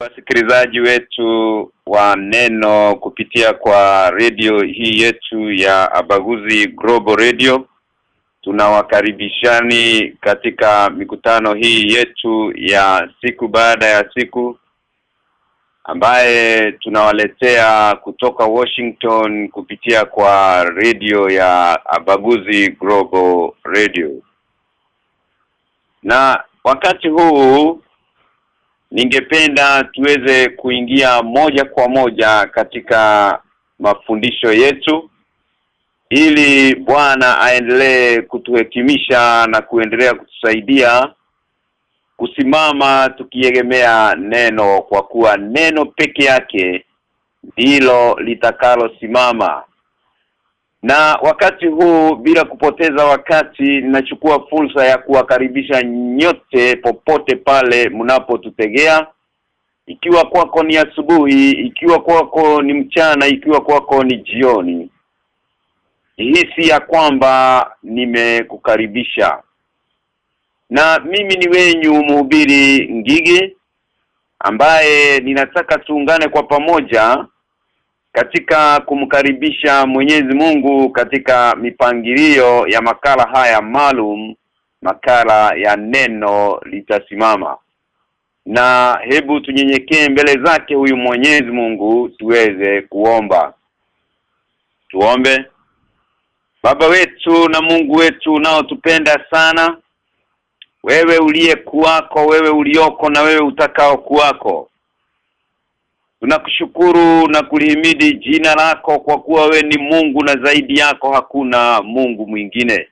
wasikilizaji wetu wa neno kupitia kwa redio hii yetu ya Abaguzi Global Radio tunawakaribishani katika mikutano hii yetu ya siku baada ya siku ambaye tunawaletea kutoka Washington kupitia kwa redio ya Abaguzi Global Radio. Na wakati huu ningependa tuweze kuingia moja kwa moja katika mafundisho yetu ili Bwana aendelee kutuhekimisha na kuendelea kutusaidia kusimama tukiegemea neno kwa kuwa neno peke yake ndilo litakalosimama na wakati huu bila kupoteza wakati ninachukua fursa ya kuwakaribisha nyote popote pale mnapotutegea ikiwa kwako ni asubuhi ikiwa kwako ni mchana ikiwa kwako ni jioni hisi ya kwamba nimekukaribisha. Na mimi ni wenyu mhubiri ngige ambaye ninataka tuungane kwa pamoja katika kumkaribisha Mwenyezi Mungu katika mipangilio ya makala haya maalum makala ya neno litasimama. Na hebu tunyenyekee mbele zake huyu Mwenyezi Mungu tuweze kuomba. Tuombe. Baba wetu na Mungu wetu unaotupenda sana wewe uliye kuwako wewe ulioko na wewe utakao kuwako Tunakushukuru na kulihimidi jina lako kwa kuwa we ni Mungu na zaidi yako hakuna Mungu mwingine.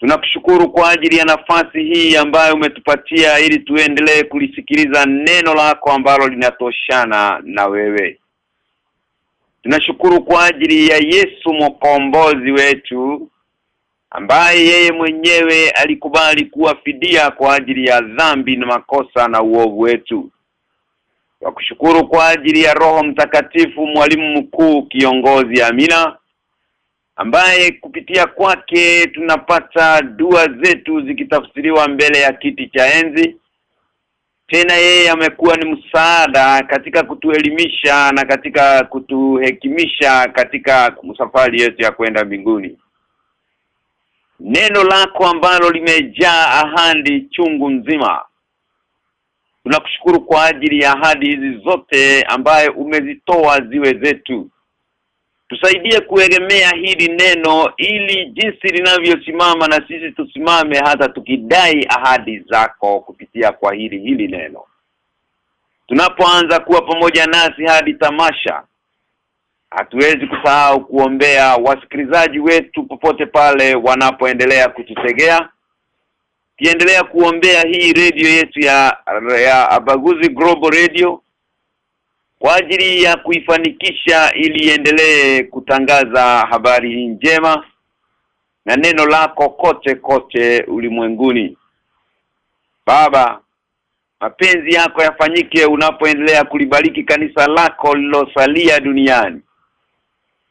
Tunakushukuru kwa ajili ya nafasi hii ambayo umetupatia ili tuendelee kulisikiliza neno lako ambalo linatoshana na wewe. Tunashukuru kwa ajili ya Yesu mkombozi wetu ambaye yeye mwenyewe alikubali kuwa fidia kwa ajili ya dhambi na makosa na uovu wetu. Wakushukuru kwa ajili ya Roho Mtakatifu mwalimu mkuu kiongozi Amina ambaye kupitia kwake tunapata dua zetu zikitafsiriwa mbele ya kiti cha enzi. Tena yeye amekuwa ni msaada katika kutuelimisha na katika kutuhekimisha katika safari yetu ya kwenda mbinguni. Neno lako ambalo limejaa ahandi chungu nzima Tunakushukuru kwa ajili ya ahadi hizi zote ambaye umezitoa ziwe zetu. Tusaidie kuegemea hili neno ili jinsi linavyosimama na sisi tusimame hata tukidai ahadi zako kupitia kwa hili hili neno. Tunapoanza kuwa pamoja nasi hadi tamasha hatuwezi kusahau kuombea wasikilizaji wetu popote pale wanapoendelea kututegea kiendelea kuombea hii radio yetu ya ya Abaguzi Global Radio kwa ajili ya kuifanikisha ili iendelee kutangaza habari njema na neno lako kote kote ulimwenguni. Baba mapenzi yako yafanyike unapoendelea kulibariki kanisa lako lilosalia duniani.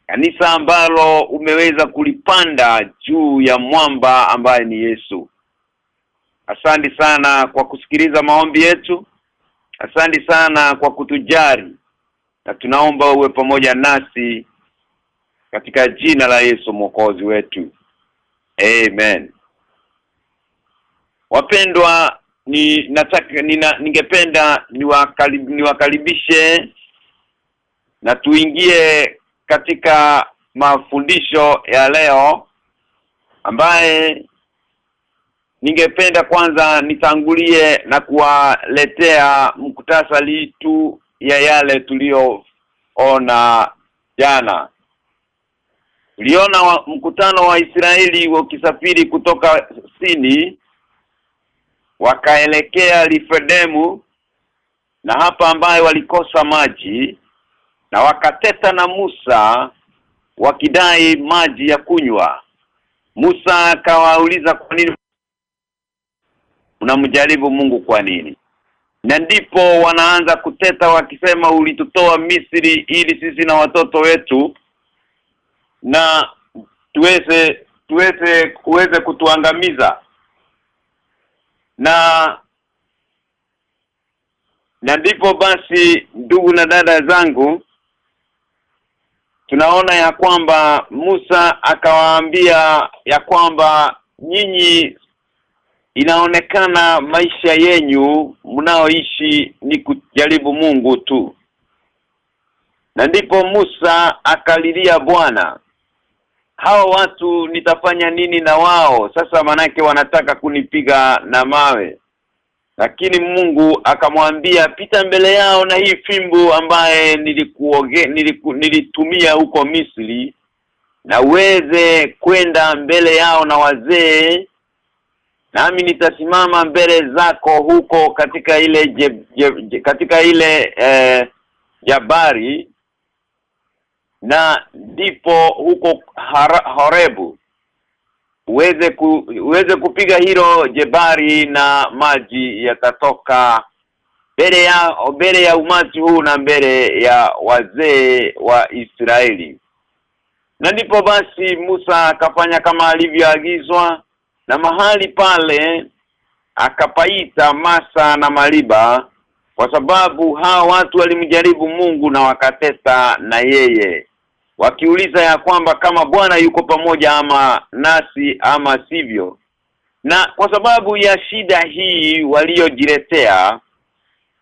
Kanisa ambalo umeweza kulipanda juu ya mwamba ambaye ni Yesu Asante sana kwa kusikiliza maombi yetu. Asante sana kwa kutujari. Na tunaomba uwe pamoja nasi katika jina la Yesu mwokozi wetu. Amen. Wapendwa ni nataka nina, ningependa niwakarib, niwakaribishe na tuingie katika mafundisho ya leo ambaye ningependa kwanza nitangulie na kuwaletea mkutasali tu ya yale tulioona jana. Uliona wa, mkutano wa Israeli ukisafiri kutoka Sini wakaelekea Lifedemu na hapa ambaye walikosa maji na wakateta na Musa wakidai maji ya kunywa. Musa akawauliza kwa nini unamjaribu Mungu kwa nini? Na ndipo wanaanza kuteta wakisema ulitutoa Misri ili sisi na watoto wetu na tuweze tuweze uweze kutuangamiza. Na na ndipo basi ndugu na dada zangu tunaona ya kwamba Musa akawaambia ya kwamba nyinyi inaonekana maisha yenyu mnaoishi ni kujaribu Mungu tu. Na ndipo Musa akalilia Bwana. Hao watu nitafanya nini na wao? Sasa manake wanataka kunipiga na mawe. Lakini Mungu akamwambia pita mbele yao na hii fimbo ambaye nilikuoge niliku, nilitumia huko Misri na uweze kwenda mbele yao na wazee nami nitasimama mbele zako huko katika ile je, je, je, katika ile eh, jabari na ndipo huko Horebu. Uweze ku, uweze kupiga hilo jebari na maji yatatoka mbele ya mbele ya umati huu na mbele ya wazee wa Israeli. Na ndipo basi Musa akafanya kama alivyoagizwa na mahali pale akapaita Masa na Maliba kwa sababu hawa watu walimjaribu Mungu na wakateta na yeye. Wakiuliza ya kwamba kama Bwana yuko pamoja ama nasi ama sivyo. Na kwa sababu ya shida hii waliojiletea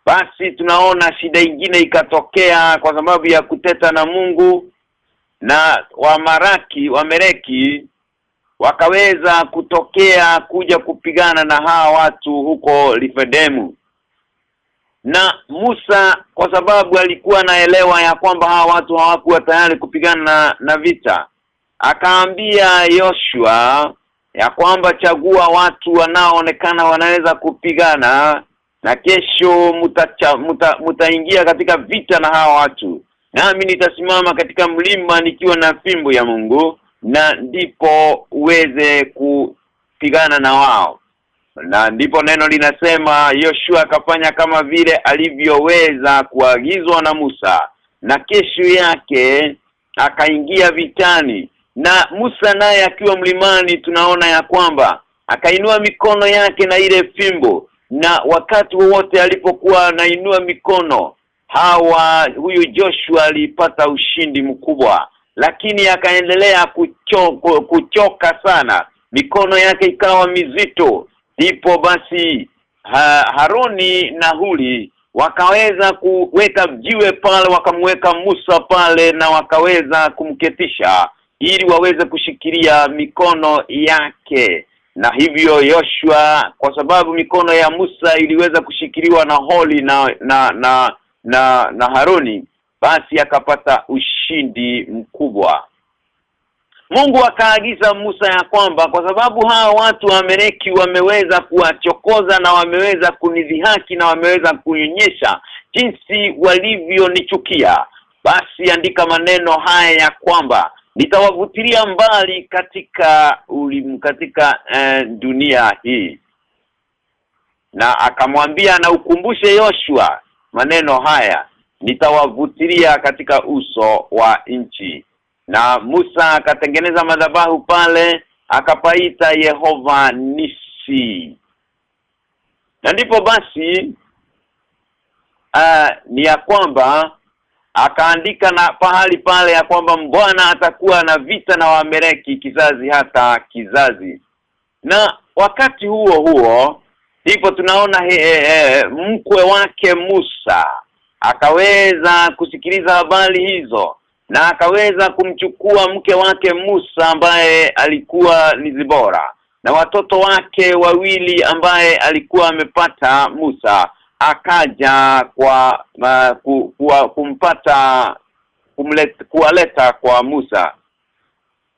basi tunaona shida ingine ikatokea kwa sababu ya kuteta na Mungu. Na wamaraki wamereki wakaweza kutokea kuja kupigana na hawa watu huko Lifedemu na Musa kwa sababu alikuwa naelewa ya kwamba hawa watu hawakuwa tayari kupigana na, na vita akaambia Yoshua ya kwamba chagua watu wanaoonekana wanaweza kupigana na kesho mtaingia muta, mutaingia katika vita na hawa watu. Nami nitasimama katika mlima nikiwa na fimbo ya Mungu na ndipo uweze kupigana na wao. Na ndipo neno linasema Yoshua akafanya kama vile alivyoweza kuagizwa na Musa na kesho yake akaingia vitani. Na Musa naye akiwa mlimani tunaona ya kwamba akainua mikono yake na ile fimbo na wakati wowote alipokuwa anainua mikono hawa huyu Joshua alipata ushindi mkubwa lakini akaendelea kucho, kuchoka sana. Mikono yake ikawa mizito. Ndipo basi ha, Haruni na Huli wakaweza kuweka jiwe pale wakamweka Musa pale na wakaweza kumketisha ili waweze kushikilia mikono yake. Na hivyo Yoshua kwa sababu mikono ya Musa iliweza kushikiliwa na Holi na na na na, na Haroni basi akapata ushindi mkubwa. Mungu akaagiza Musa ya kwamba kwa sababu hawa watu wa Amereki wameweza kuwachokoza na wameweza kunidhihaki na wameweza kunyonyesha jinsi walivyonichukia basi andika maneno haya ya kwamba nitawavutilia mbali katika ulim, katika eh, dunia hii. Na akamwambia na ukumbushe Yoshua maneno haya nitawavutilia katika uso wa nchi. Na Musa akatengeneza madhabahu pale akapaita Yehova Nisi. Na ndipo basi uh, ni ya kwamba akaandika na pahali pale ya kwamba Bwana atakuwa na vita na wamereki kizazi hata kizazi. Na wakati huo huo ndipo tunaona he, he, mkwe wake Musa akaweza kusikiliza habari hizo na akaweza kumchukua mke wake Musa ambaye alikuwa ni Zibora na watoto wake wawili ambaye alikuwa amepata Musa akaja kwa ma, ku, ku, kumpata kumlet, kuwaleta kwa Musa.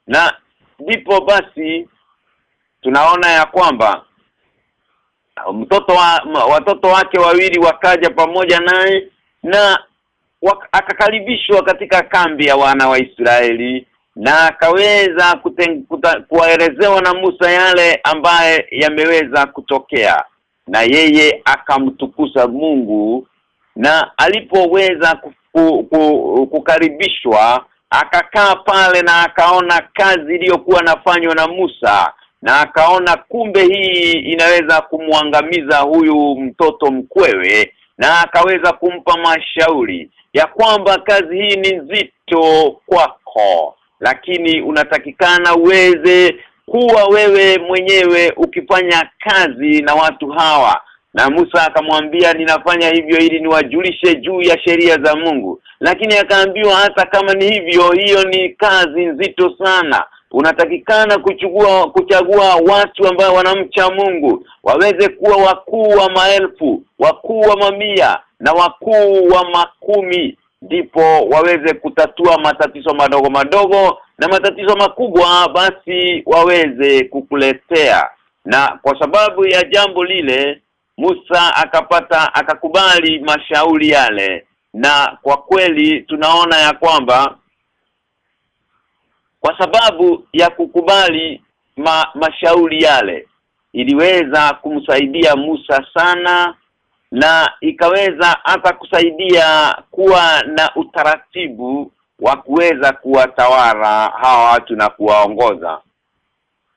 Na ndipo basi tunaona ya kwamba mtoto wa watoto wake wawili wakaja pamoja naye na akakaribishwa katika kambi ya wana wa Israeli na akaweza kuwaelezewa na Musa yale ambaye yameweza kutokea. Na yeye akamtukuza Mungu na alipoweza kukaribishwa akakaa pale na akaona kazi iliyokuwa nafanywa na Musa na akaona kumbe hii inaweza kumwangamiza huyu mtoto mkwewe na akaweza kumpa mashauri ya kwamba kazi hii ni nzito kwako lakini unatakikana uweze kuwa wewe mwenyewe ukifanya kazi na watu hawa. Na Musa akamwambia ninafanya hivyo ili niwajulishe juu ya sheria za Mungu. Lakini akaambiwa hata kama ni hivyo hiyo ni kazi nzito sana. Unatakikana kuchukua kuchagua watu ambao wanamcha Mungu waweze kuwa wakuu wa maelfu wakuu wa mamia na wakuu wa makumi ndipo waweze kutatua matatizo madogo madogo na matatizo makubwa basi waweze kukuletea. Na kwa sababu ya jambo lile Musa akapata akakubali mashauri yale. Na kwa kweli tunaona ya kwamba kwa sababu ya kukubali ma, mashauri yale iliweza kumsaidia Musa sana na ikaweza hata kusaidia kuwa na utaratibu wa kuweza kuwatawala hawa watu na kuwaongoza.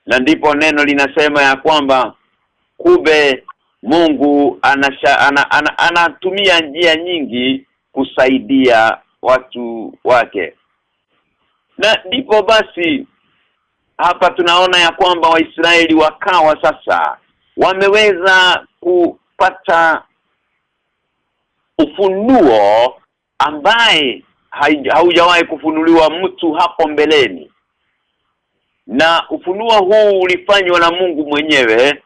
Na ndipo neno linasema ya kwamba kube Mungu anasha, ana, ana, anatumia njia nyingi kusaidia watu wake. Na ndipo basi hapa tunaona ya kwamba Waisraeli wakawa sasa wameweza kupata ufunuo ambaye haujawahi kufunuliwa mtu hapo mbeleni. Na ufunuo huu ulifanywa na Mungu mwenyewe.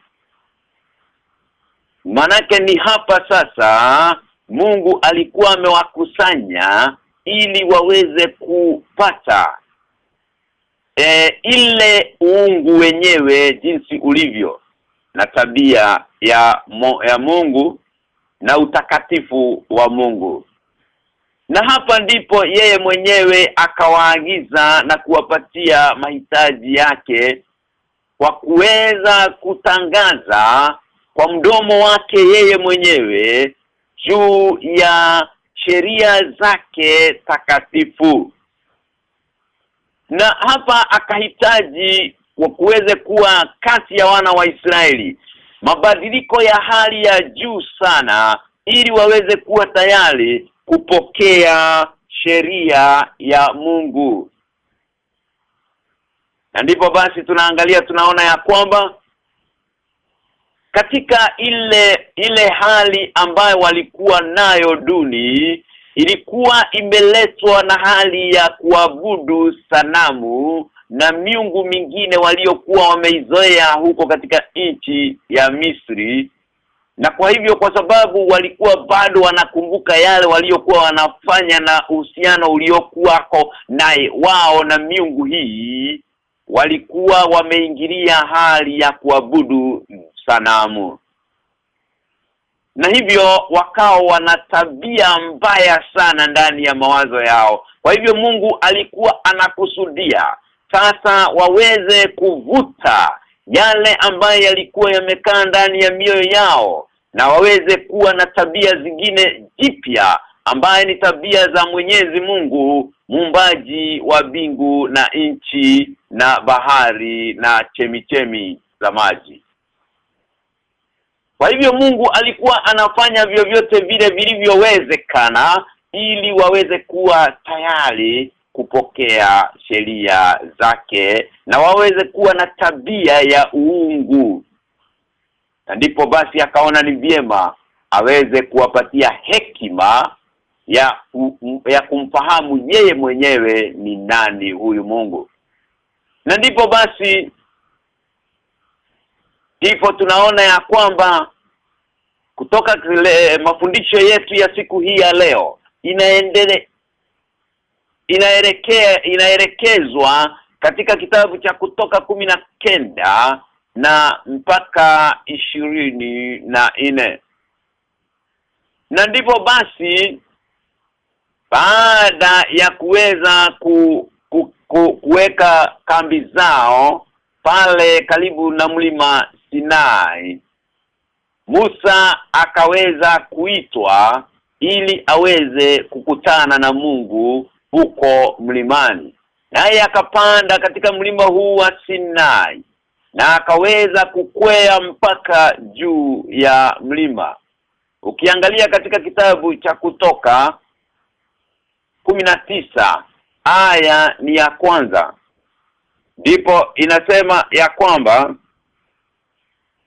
Manake ni hapa sasa Mungu alikuwa amewakusanya ili waweze kupata e, ile uungu wenyewe jinsi ulivyo na tabia ya mo, ya Mungu na utakatifu wa Mungu. Na hapa ndipo yeye mwenyewe akawaagiza na kuwapatia mahitaji yake kwa kuweza kutangaza kwa mdomo wake yeye mwenyewe juu ya sheria zake takatifu. Na hapa akahitaji kuweze kuwa kati ya wana wa Israeli mabadiliko ya hali ya juu sana ili waweze kuwa tayari kupokea sheria ya Mungu. Na ndipo basi tunaangalia tunaona ya kwamba katika ile ile hali ambayo walikuwa nayo duni ilikuwa imeletwa na hali ya kuabudu sanamu na miungu mingine waliokuwa wameizoea huko katika nchi ya Misri. Na kwa hivyo kwa sababu walikuwa bado wanakumbuka yale waliokuwa wanafanya na uhusiano uliokuwako naye wao na miungu hii walikuwa wameingilia hali ya kuabudu sanamu. Na hivyo wakao wana tabia mbaya sana ndani ya mawazo yao. Kwa hivyo Mungu alikuwa anakusudia sasa waweze kuvuta yale ambayo yalikuwa yamekaa ndani ya mioyo yao na waweze kuwa na tabia zingine jipya ambaye ni tabia za Mwenyezi Mungu muumbaji wa bingu na nchi na bahari na chemichemi za maji. Kwa hivyo Mungu alikuwa anafanya vyovyote vile vilivyowezekana ili waweze kuwa tayari kupokea sheria zake na waweze kuwa na tabia ya uungu. Na ndipo basi akaona ni vyema aweze kuwapatia hekima ya ya kumfahamu yeye mwenyewe ni nani huyu Mungu. Na ndipo basi ndipo tunaona ya kwamba kutoka kile mafundisho yetu ya siku hii ya leo inaendele inaelekea inaelekezwa katika kitabu cha kutoka kumi na kenda na mpaka ishirini na nne. Na ndipo basi baada ya kuweza ku, ku, ku, kuweka kambi zao pale karibu na mlima Sinai Musa akaweza kuitwa ili aweze kukutana na Mungu huko mlimani. Naye akapanda katika mlima huu wa Sinai na akaweza kukwea mpaka juu ya mlima. Ukiangalia katika kitabu cha kutoka tisa aya ni ya kwanza. Ndipo inasema ya kwamba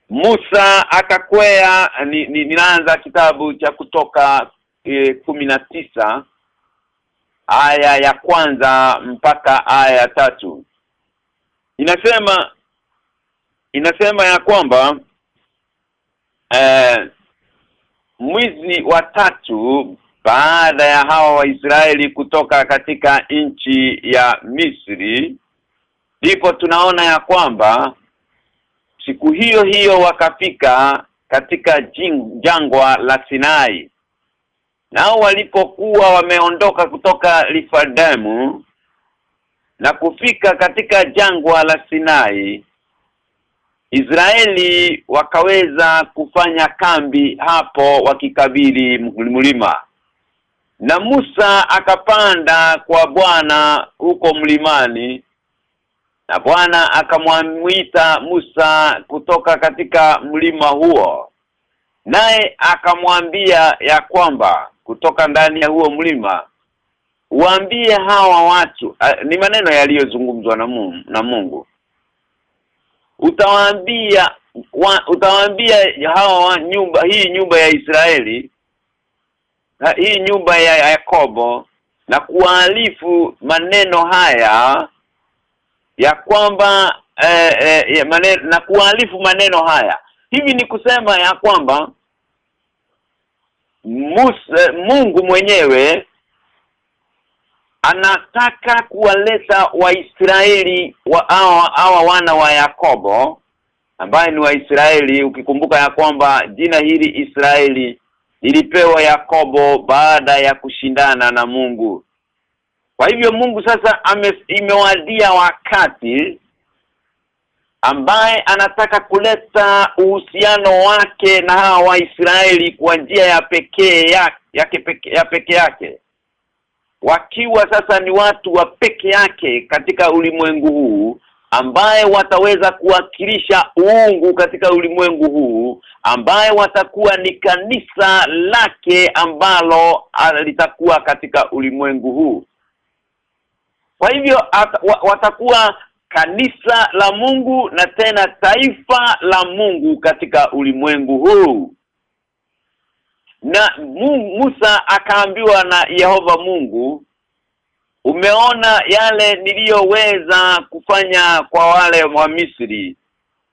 Musa akakwea ni, ni, ninaanza kitabu cha kutoka e, tisa aya ya kwanza mpaka aya ya tatu. Inasema inasema ya kwamba eh, mwizi wa tatu baada ya hawa Waisraeli kutoka katika nchi ya Misri ndipo tunaona ya kwamba siku hiyo hiyo wakafika katika jing, jangwa la Sinai nao walipokuwa wameondoka kutoka Lifadamu na kufika katika jangwa la Sinai Israeli wakaweza kufanya kambi hapo wakikabili mlima na Musa akapanda kwa Bwana huko mlimani na Bwana akamwamwita Musa kutoka katika mlima huo naye akamwambia ya kwamba kutoka ndani ya huo mlima waambie hawa watu a, ni maneno yaliyozungumzwa na Mungu na Mungu. Utawaambia wa, utawaambia hawa wa nyumba hii nyumba ya Israeli ha, hii nyumba ya Yakobo na kualifu maneno haya ya kwamba eh, eh, maneno, na kualifu maneno haya. Hivi ni kusema ya kwamba Musa, Mungu mwenyewe anataka kuwaleta Waisraeli wa hawa wana wa Yakobo ambaye ni Waisraeli. Ukikumbuka ya kwamba jina hili Israeli lilipewa Yakobo baada ya kushindana na Mungu. Kwa hivyo Mungu sasa ame, imewadia wakati ambaye anataka kuleta uhusiano wake na hawa Waisraeli kwa njia ya pekee ya, yake ya peke yake. Wakiwa sasa ni watu wa peke yake katika ulimwengu huu ambaye wataweza kuwakilisha uungu katika ulimwengu huu ambaye watakuwa ni kanisa lake ambalo litakuwa katika ulimwengu huu. Kwa hivyo at, watakuwa kanisa la Mungu na tena taifa la Mungu katika ulimwengu huu. Na Musa akaambiwa na Yehova Mungu umeona yale niliyoweza kufanya kwa wale wa Misri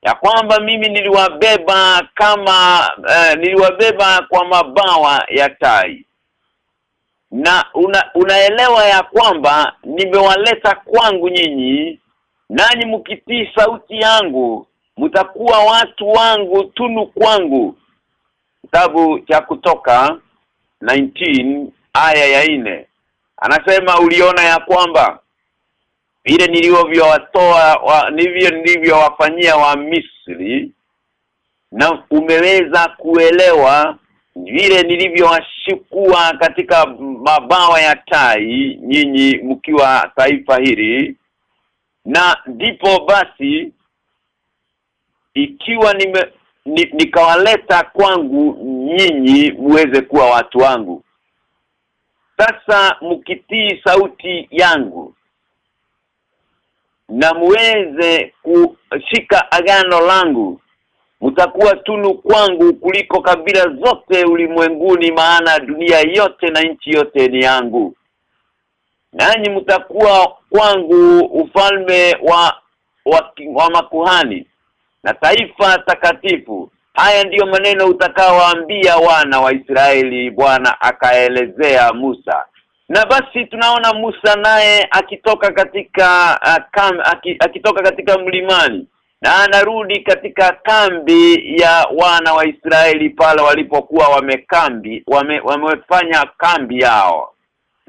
ya kwamba mimi niliwabeba kama uh, niliwabeba kwa mabawa ya tai. Na una, unaelewa ya kwamba nimewaleta kwangu nyinyi nanyi mkitii sauti yangu mtakuwa watu wangu tunu kwangu. Kitabu cha kutoka 19 aya ya ine anasema uliona ya kwamba vile nilivyowatoa wa, nilivyo nilivyowafanyia wa Misri na umeweza kuelewa vile nilivyowashukua katika mabawa ya tai nyinyi mkiwa taifa hili na ndipo basi ikiwa nime ni, nikawaleta kwangu nyinyi muweze kuwa watu wangu. Sasa mkitii sauti yangu na muweze kushika agano langu mtakuwa tunu kwangu kuliko kabila zote ulimwenguni maana dunia yote na nchi yote ni yangu nanyi mtakuwa kwangu ufalme wa wa, wa makuhani na taifa takatifu. Haya ndiyo maneno utakaowaambia wana wa Israeli Bwana akaelezea Musa. Na basi tunaona Musa naye akitoka katika uh, kam, akitoka katika mlimani na anarudi katika kambi ya wana wa Israeli pale walipokuwa wamekambi wame, wamefanya kambi yao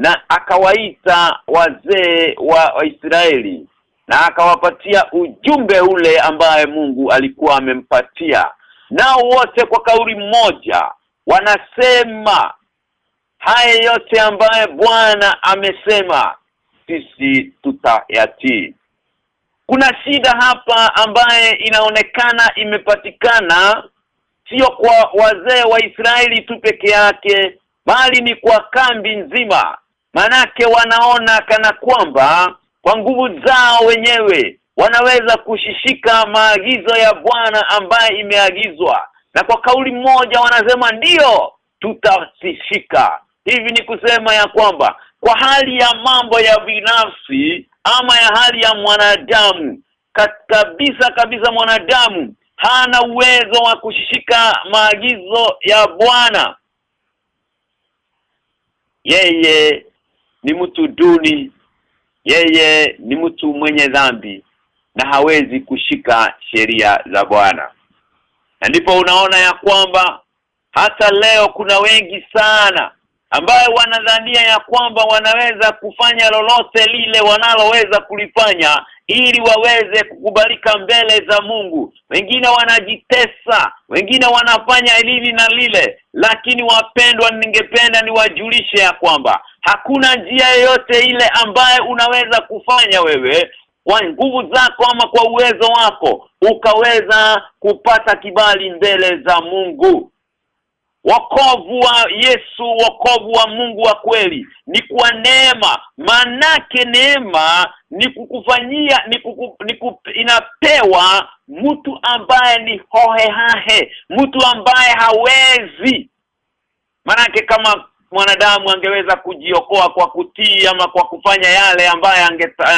na akawaita wazee wa, Waisraeli na akawapatia ujumbe ule ambaye Mungu alikuwa amempatia. Nao wote kwa kauli moja wanasema haya yote ambaye Bwana amesema sisi tutayatii. Kuna shida hapa ambaye inaonekana imepatikana sio kwa wazee wa Israeli tu peke yake bali ni kwa kambi nzima manake wanaona kana kwamba kwa nguvu zao wenyewe wanaweza kushishika maagizo ya Bwana ambaye imeagizwa. Na kwa kauli moja wanasema ndiyo tutasishika hivi ni kusema ya kwamba kwa hali ya mambo ya binafsi ama ya hali ya mwanadamu kabisa kabisa mwanadamu hana uwezo wa kushika maagizo ya Bwana. Yeye ni mtu duni. Yeye ni mtu mwenye dhambi na hawezi kushika sheria za Bwana. Na ndipo unaona ya kwamba hata leo kuna wengi sana ambaye wanadhania ya kwamba wanaweza kufanya lolote lile wanaloweza kulifanya ili waweze kukubalika mbele za Mungu. Wengine wanajitesa wengine wanafanya lili na lile lakini wapendwa ningependa niwajulishe ya kwamba hakuna njia yoyote ile ambaye unaweza kufanya wewe kwa nguvu zako ama kwa uwezo wako ukaweza kupata kibali mbele za Mungu wokovu wa Yesu wokovu wa Mungu wa kweli ni kwa neema. Manake neema ni kukufanyia ni, kuku, ni kup, inapewa mtu ambaye ni hohehahe mtu ambaye hawezi. Manake kama mwanadamu angeweza kujiokoa kwa kutii ama kwa kufanya yale ambaye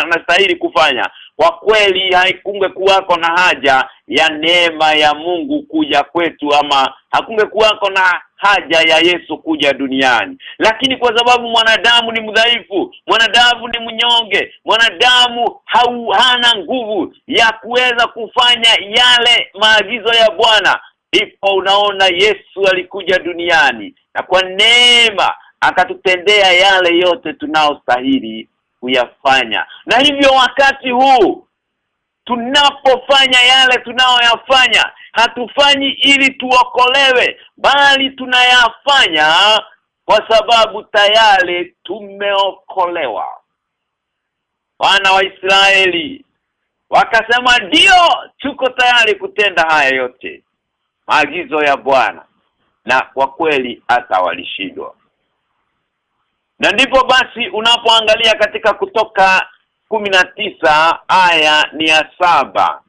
anastahili kufanya kwa kweli haikunge kuwako na haja ya neema ya Mungu kuja kwetu ama hakunge kuwako na haja ya Yesu kuja duniani. Lakini kwa sababu mwanadamu ni mdhaifu mwanadamu ni mnyonge mwanadamu hau, hana nguvu ya kuweza kufanya yale maagizo ya Bwana ipo unaona Yesu alikuja duniani na kwa neema akatutendea yale yote tunaostahili kuyafanya. Na hivyo wakati huu tunapofanya yale tunaoyafanya hatufanyi ili tuokolewe bali tunayafanya kwa sababu tayari tumeokolewa. Wana wa Israeli wakasema ndio tuko tayari kutenda haya yote. Maagizo ya Bwana na kwa kweli hata walishindwa na ndipo basi unapoangalia katika kutoka tisa aya ni ya saba.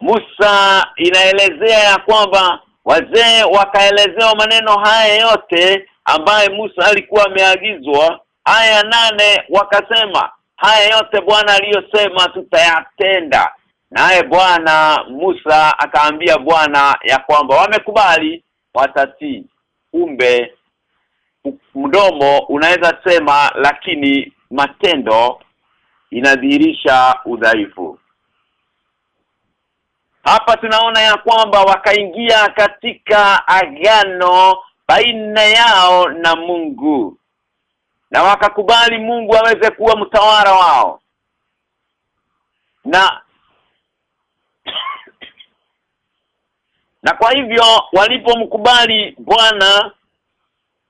Musa inaelezea ya kwamba wazee wakaelezewa maneno haya yote ambaye Musa alikuwa ameagizwa. Aya nane wakasema haya yote Bwana aliyosema tutayatenda. Naye Bwana Musa akaambia Bwana ya kwamba wamekubali watatii. Kumbe mdomo unaweza sema lakini matendo inadhihirisha udhaifu. Hapa tunaona ya kwamba wakaingia katika agano baina yao na Mungu na wakakubali Mungu aweze kuwa mtawala wao. Na na kwa hivyo walipomkubali Bwana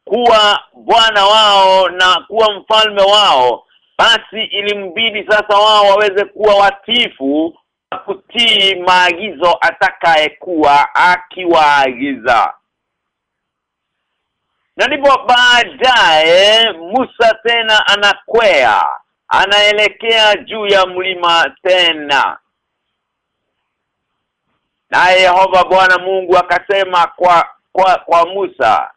kuwa bwana wao na kuwa mfalme wao basi ilimbidi sasa wao waweze kuwa watifu kutii maagizo atakayekuwa akiwaagiza. Na ndipo baadaye Musa tena anakwea anaelekea juu ya mlima tena. Naye Yehova Bwana Mungu akasema kwa kwa kwa Musa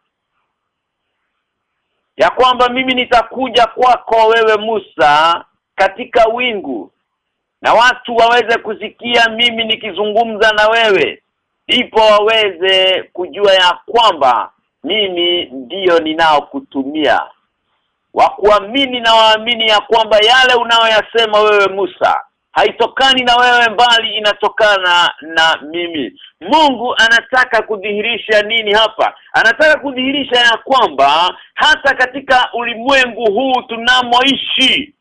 ya kwamba mimi nitakuja kwako wewe Musa katika wingu na watu waweze kusikia mimi nikizungumza na wewe ipo waweze kujua ya kwamba mimi ndiyo ninao kutumia wa kuamini na waamini ya kwamba yale unayoyasema wewe Musa haitokani na wewe mbali inatokana na mimi Mungu anataka kudhihirisha nini hapa? Anataka kudhihirisha ya kwamba hata katika ulimwengu huu tunamoishi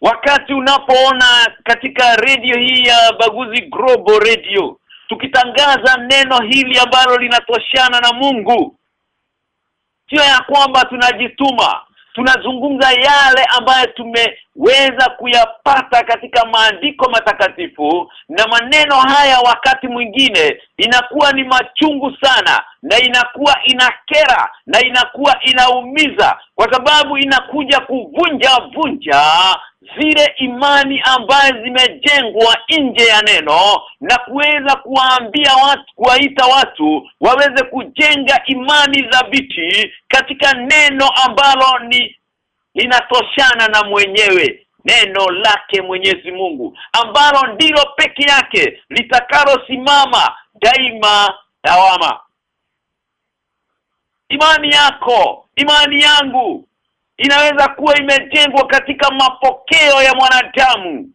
wakati unapoona katika redio hii ya Baguzi Global Radio tukitangaza neno hili ambalo linatoshana na Mungu sio ya kwamba tunajituma tunazungumza yale ambayo tumeweza kuyapata katika maandiko matakatifu na maneno haya wakati mwingine inakuwa ni machungu sana na inakuwa inakera na inakuwa inaumiza kwa sababu inakuja kuvunja vunja zile imani ambazo zimejengwa nje ya neno na kuweza kuwaambia watu kuwaita watu waweze kujenga imani dhabiti katika neno ambalo ni linatoshana na mwenyewe neno lake Mwenyezi Mungu ambalo ndilo peke yake litakalosimama daima dawama imani yako imani yangu inaweza kuwa imejengwa katika mapokeo ya mwanadamu.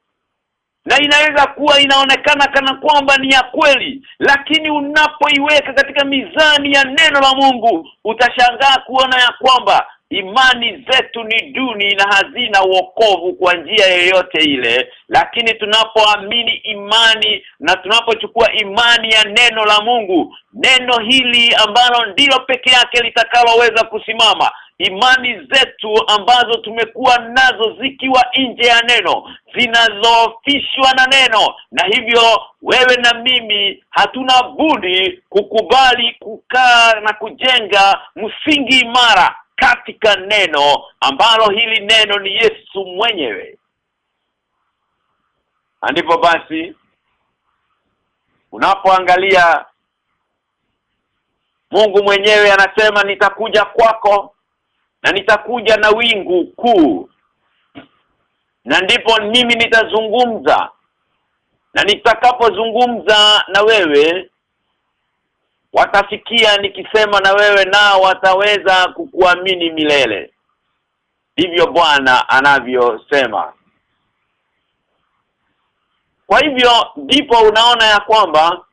Na inaweza kuwa inaonekana kana kwamba ni ya kweli lakini unapoiweka katika mizani ya neno la Mungu utashangaa kuona ya kwamba imani zetu ni duni na hazina uokovu kwa njia yoyote ile. Lakini tunapoamini imani na tunapochukua imani ya neno la Mungu neno hili ambalo ndilo peke yake litakaloweza kusimama imani zetu ambazo tumekuwa nazo zikiwa nje ya neno zinazofishwa na neno na hivyo wewe na mimi hatuna budi kukubali kukaa na kujenga msingi imara katika neno ambalo hili neno ni Yesu mwenyewe. Ndipo basi unapoangalia Mungu mwenyewe anasema nitakuja kwako na nitakuja na wingu kuu. Na ndipo mimi nitazungumza. Na nitakapozungumza na wewe watasikia nikisema na wewe nao wataweza kukuamini milele. Ndivyo Bwana anavyosema. Kwa hivyo ndipo unaona ya kwamba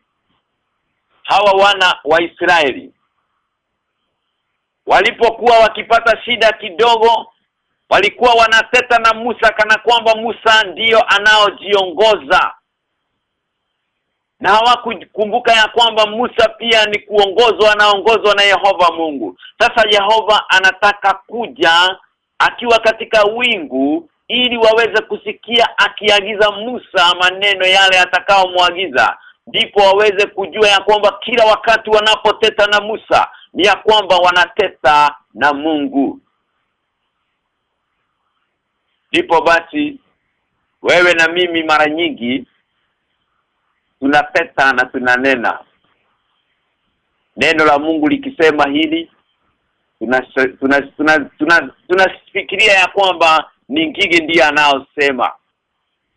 hawa wana wa Israeli walipokuwa wakipata shida kidogo walikuwa wanateta na Musa kana kwamba Musa ndiyo anaojiongoza. Na hawakukumbuka ya kwamba Musa pia ni kuongozwa anaongozwa na Yehova Mungu. Sasa Yehova anataka kuja akiwa katika wingu ili waweze kusikia akiagiza Musa maneno yale atakaomwagiza ndipo waweze kujua ya kwamba kila wakati wanapoteta na Musa ni ya kwamba wanateta na Mungu. Ndipo basi wewe na mimi mara nyingi tunateta na tunanena. Neno la Mungu likisema hili tunafikiria tuna, tuna, tuna, tuna ya kwamba ni ngige ndiye anaosema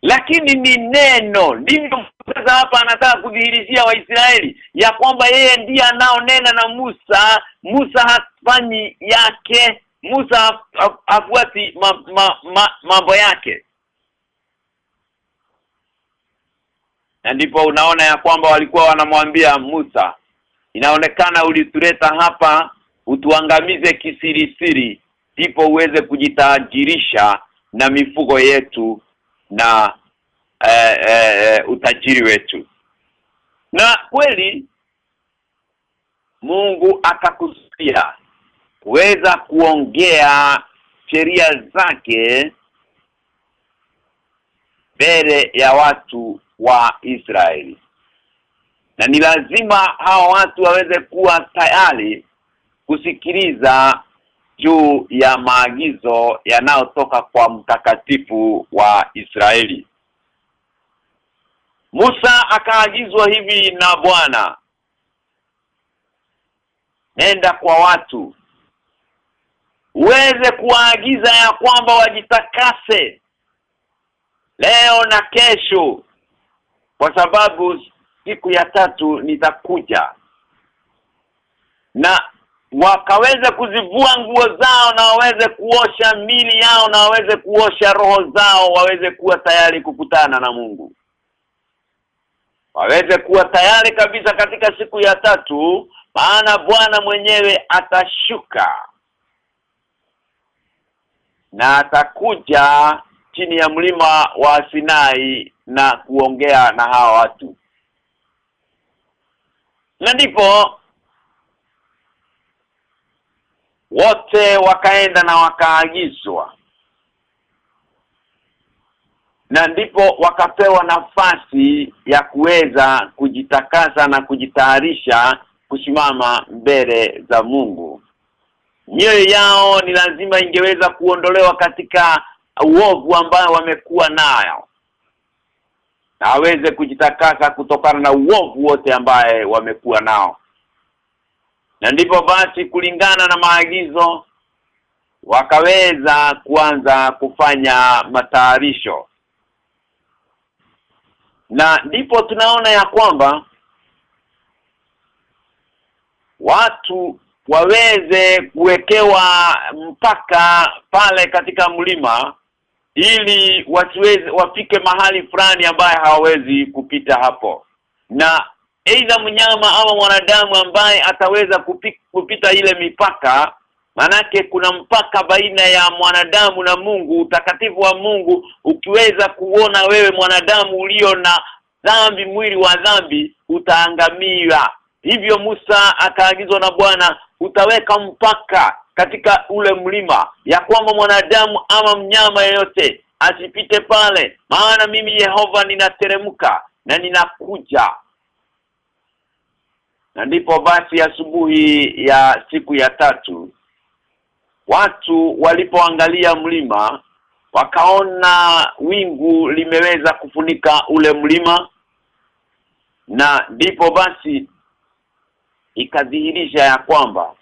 lakini ni neno ndivyo sasa hapa anataka kudhihirishia Waisraeli ya kwamba yeye ndiye anaonena na Musa. Musa hafanyi yake. Musa hafuati ma, ma, ma, mambo yake. Na ndipo unaona ya kwamba walikuwa wanamwambia Musa inaonekana ulituleta hapa utuangamize kisirisiri ndipo uweze kujitajirisha na mifugo yetu na e, e, utajiri wetu. Na kweli Mungu akakusudia kuweza kuongea sheria zake mbele ya watu wa Israeli. Na ni lazima hao watu waweze kuwa tayari kusikiliza juu ya maagizo yanayotoka kwa mtakatifu wa Israeli. Musa akaagizwa hivi na Bwana nenda kwa watu uweze kuwaagiza ya kwamba wajitakase leo na kesho kwa sababu siku ya tatu nitakuja. Na wakaweze kuzivua nguo zao na waweze kuosha mili yao na waweze kuosha roho zao waweze kuwa tayari kukutana na Mungu. Waweze kuwa tayari kabisa katika siku ya tatu maana Bwana mwenyewe atashuka na atakuja chini ya mlima wa Sinai na kuongea na hawa watu. Na ndipo wote wakaenda na wakaagizwa. Na ndipo wakapewa nafasi ya kuweza kujitakasa na kujitayarisha kusimama mbele za Mungu. Mioyo yao ni lazima ingeweza kuondolewa katika uovu ambao wamekuwa nayo na aweze kujitakasa kutokana na uovu wote ambaye wamekuwa nao na ndipo basi kulingana na maagizo wakaweza kuanza kufanya matayarisho. Na ndipo tunaona ya kwamba watu waweze kuwekewa mpaka pale katika mlima ili wasiweze wafike mahali fulani ambaye hawawezi kupita hapo. Na aidha mnyama ama mwanadamu ambaye ataweza kupita, kupita ile mipaka manake kuna mpaka baina ya mwanadamu na Mungu utakatifu wa Mungu ukiweza kuona wewe mwanadamu ulio na dhambi mwili wa dhambi utaangamia. Hivyo Musa akaagizwa na Bwana utaweka mpaka katika ule mlima ya kwamba mwanadamu ama mnyama yeyote asipite pale maana mimi Yehova ninateremka na ninakuja na ndipo basi asubuhi ya ya siku ya tatu watu walipoangalia mlima wakaona wingu limeweza kufunika ule mlima na ndipo basi ikadhihirisha ya kwamba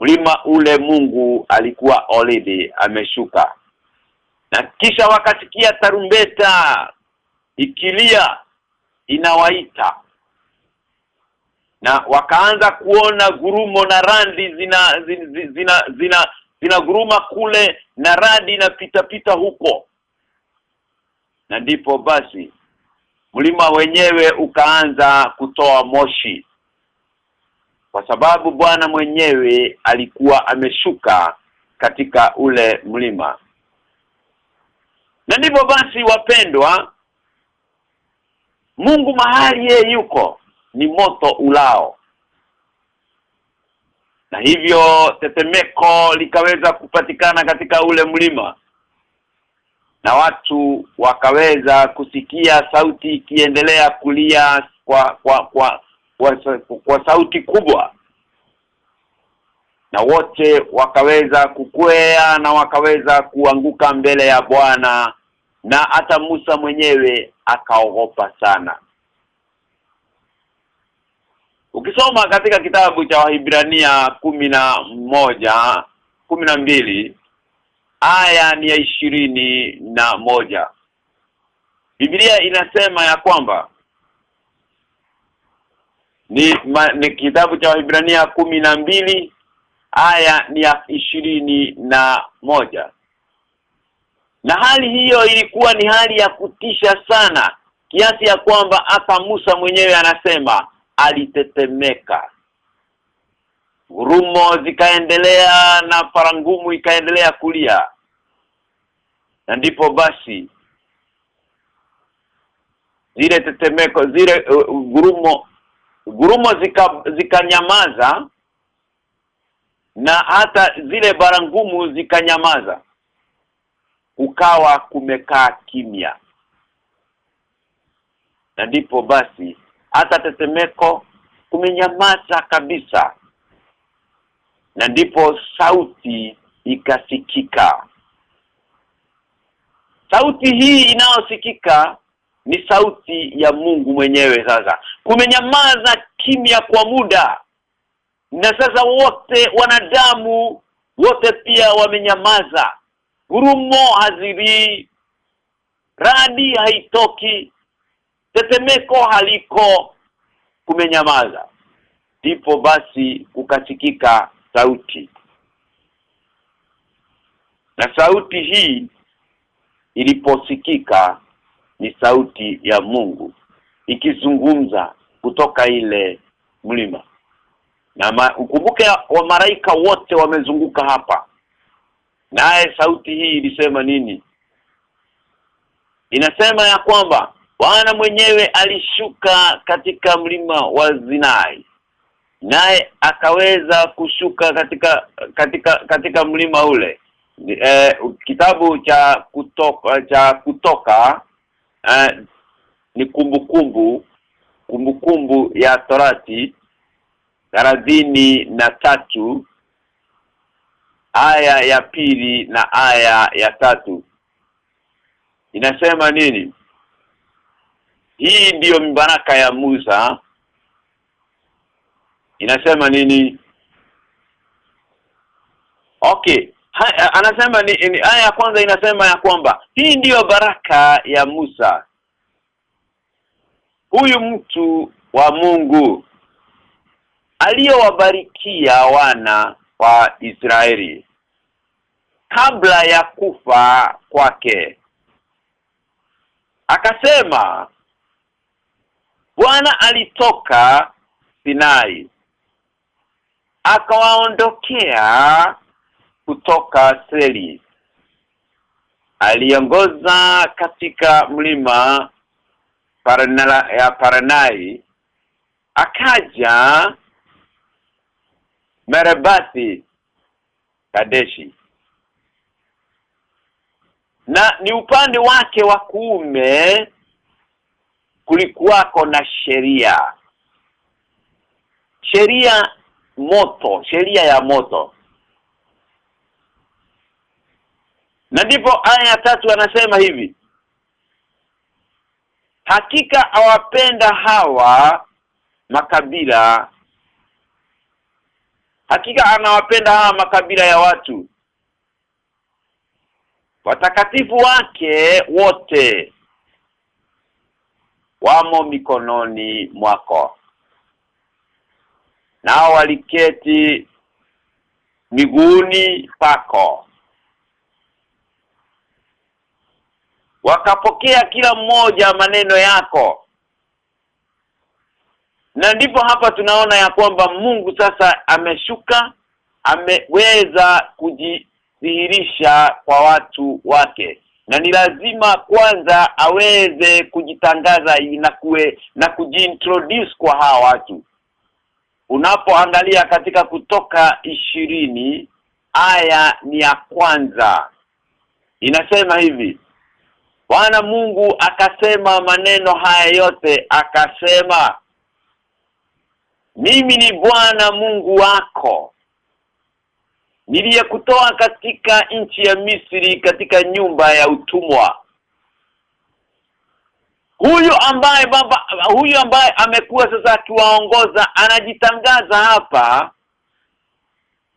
mlima ule Mungu alikuwa already ameshuka. Na kisha wakasikia tarumbeta ikilia inawaita na wakaanza kuona gurumo na randi zina zina zina, zina, zina guruma kule na radi na pita huko. Na ndipo basi mlima wenyewe ukaanza kutoa moshi. Kwa sababu Bwana mwenyewe alikuwa ameshuka katika ule mlima. Na ndipo basi wapendwa Mungu mahali ye yuko ni moto ulao. Na hivyo tetemeko likaweza kupatikana katika ule mlima. Na watu wakaweza kusikia sauti ikiendelea kulia kwa kwa kwa kwa, kwa kwa sauti kubwa. Na wote wakaweza kukwea na wakaweza kuanguka mbele ya Bwana. Na hata Musa mwenyewe akaogopa sana Ukisoma katika kitabu cha Wahibrania moja kumi na mbili aya ni ya ishirini na moja. Biblia inasema ya kwamba ni, ma, ni kitabu cha Wahibrania mbili aya ni ya ishirini na moja. Na hali hiyo ilikuwa ni hali ya kutisha sana kiasi ya kwamba hata Musa mwenyewe anasema alitetemeka. Ngurumo zikaendelea na parangumu ikaendelea kulia. Na ndipo basi zile tetemeko zile uh, gurumo gurumo zikanyamaza zika na hata zile barangumu zikanyamaza. Ukawa kumekaa kimya. Na ndipo basi hata tetemeko kumenyamaza kabisa. Na ndipo sauti ikasikika. Sauti hii inayosikika ni sauti ya Mungu mwenyewe sasa. Kumenyamaza kimya kwa muda. Na sasa wote wanadamu wote pia wamenyamaza. Gurumo hazirii radi haitoki tetemeko haliko kumenyamaza. Ndipo basi kukasikika sauti. Na sauti hii iliposikika ni sauti ya Mungu ikizungumza kutoka ile mlima. Na ma, ukumbuke wa maraika wote wamezunguka hapa. Naye sauti hii ilisema nini? Inasema ya kwamba Bwana mwenyewe alishuka katika mlima wa Zinai naye akaweza kushuka katika katika katika mlima ule. E, kitabu cha kutoka cha kutoka e, ni kumbukumbu kumbukumbu ya Torati thelathini na tatu aya ya pili na aya ya tatu. Inasema nini hii ndiyo mibaraka ya Musa. Inasema nini? Okay. Ha, anasema ni, ni aya ya kwanza inasema ya kwamba hii ndiyo baraka ya Musa. Huyu mtu wa Mungu aliyowabarikia wana wa Israeli kabla ya kufa kwake. Akasema Bwana alitoka Sinai akawaondokea kutoka Seli aliongoza katika mlima Paranala, ya Paranai akaja Merebati Kadeshi. Na ni upande wake wa kuume kulikuwako na sheria. Sheria moto sheria ya moto. Na ndipo aya ya tatu anasema hivi hakika awapenda hawa makabila. Hakika anawapenda hawa makabila ya watu. Watakatifu wake wote wamo mikononi mwako. Nao waliketi miguuni pako. Wakapokea kila mmoja maneno yako. Na ndipo hapa tunaona ya kwamba Mungu sasa ameshuka ameweza kujidhihirisha kwa watu wake na ni lazima kwanza aweze kujitangaza na kuwe na kujiintroduce kwa hawa watu. Unapoangalia katika kutoka ishirini aya ni ya kwanza. Inasema hivi Bwana Mungu akasema maneno haya yote akasema Mimi ni Bwana Mungu wako niliyekutoa katika nchi ya Misri katika nyumba ya utumwa. Huyu ambaye baba huyu ambaye amekuwa sasa akiwaongoza anajitangaza hapa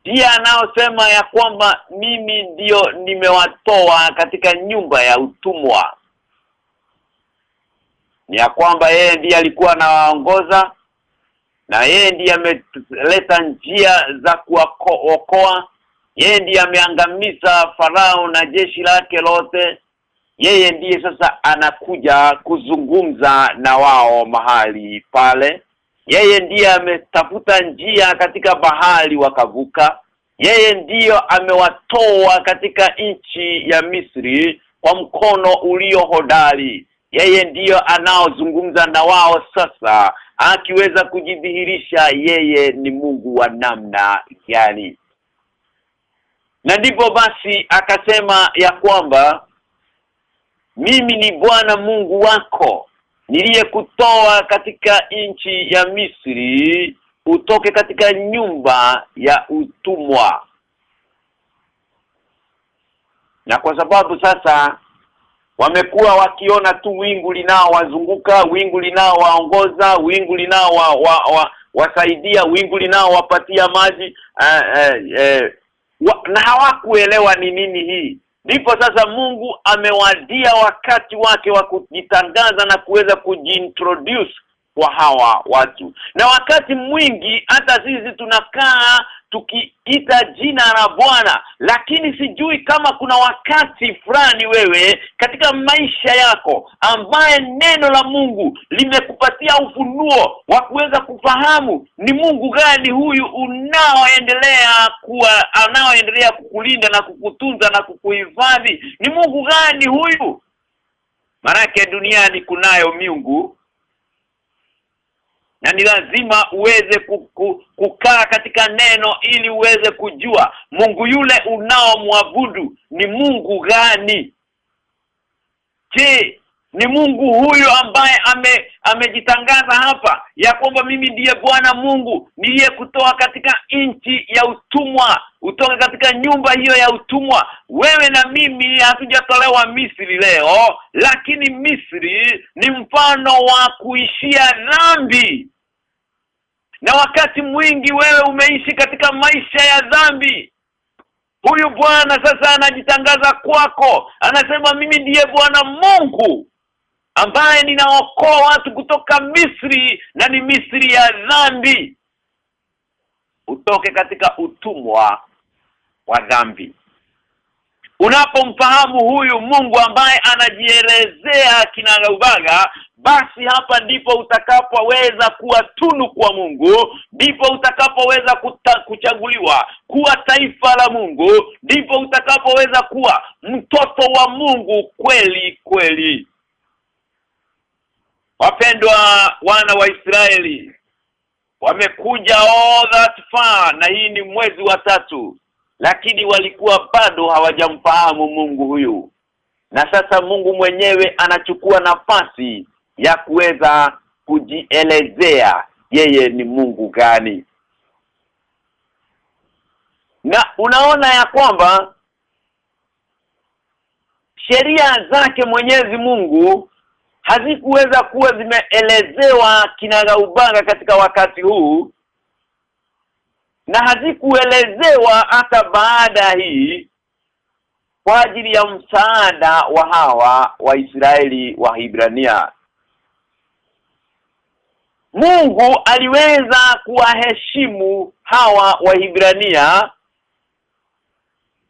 pia anaosema ya kwamba mimi ndio nimewatoa katika nyumba ya utumwa. Ni ya kwamba yeye ndiye alikuwa anawaongoza na yeye ndiye ameleta njia za kuokoa yeye ndiye ameangamiza farao na jeshi lake lote. Yeye ndiye sasa anakuja kuzungumza na wao mahali pale. Yeye ndiye ametafuta njia katika bahari wakavuka. Yeye ndiyo amewatoa katika nchi ya Misri kwa mkono ulio hodari. Yeye ndiyo anaozungumza na wao sasa akiweza kujidhihirisha yeye ni Mungu wa namna gani na ndipo basi akasema ya kwamba mimi ni Bwana Mungu wako niliyekutoa katika nchi ya Misri utoke katika nyumba ya utumwa. Na kwa sababu sasa wamekuwa wakiona tu wingu linao wazunguka wingu linao waongoza wingu linao wa, wa, wa, wasaidia wingu linao wapatia maji uh, uh, uh, wa, na hawakuelewa ni nini hii. Ndipo sasa Mungu amewadia wakati wake wa kujitangaza na kuweza kujiintroduce kwa hawa watu. Na wakati mwingi hata sisi tunakaa tukiita jina la Bwana. Lakini sijui kama kuna wakati fulani wewe katika maisha yako ambaye neno la Mungu limekupatia ufunuo wa kuweza kufahamu ni Mungu gani huyu unaoendelea kuwa anaoendelea kukulinda na kukutunza na kukuhifadhi. Ni Mungu gani huyu? Manake duniani kunayo miungu na ni lazima uweze kukaa katika neno ili uweze kujua Mungu yule unaomwabudu ni Mungu gani? Je ni Mungu huyo ambaye ame amejitangaza hapa ya kwamba mimi ndiye Bwana Mungu niliye kutoa katika nchi ya utumwa utoka katika nyumba hiyo ya utumwa? Wewe na mimi hatujatolewa Misri leo lakini Misri ni mfano wa kuishia dhambi na wakati mwingi wewe umeishi katika maisha ya dhambi. Huyu bwana sasa anajitangaza kwako. Anasema mimi ndiye bwana Mungu ambaye ninaokoa watu kutoka Misri na ni Misri ya dhambi. Utoke katika utumwa wa dhambi. Unapomfahamu huyu Mungu ambaye anajielezea kinagaubaga basi hapa ndipo utakapoweza kuwa tunu kwa Mungu ndipo utakapoweza kuchaguliwa kuwa taifa la Mungu ndipo utakapoweza kuwa mtoto wa Mungu kweli kweli. Wapendwa wana wa Israeli wamekuja all that far na hii ni mwezi wa tatu lakini walikuwa bado hawajamfahamu Mungu huyu. Na sasa Mungu mwenyewe anachukua nafasi ya kuweza kujielezea yeye ni Mungu gani. Na unaona ya kwamba sheria zake Mwenyezi Mungu hazikuweza kuwa zimeelezewa kinagaubaga katika wakati huu na hazikuelezewa hata baada hii kwa ajili ya msaada wa hawa wa Israeli wa Hibrania Mungu aliweza kuwaheshimu hawa Waibrania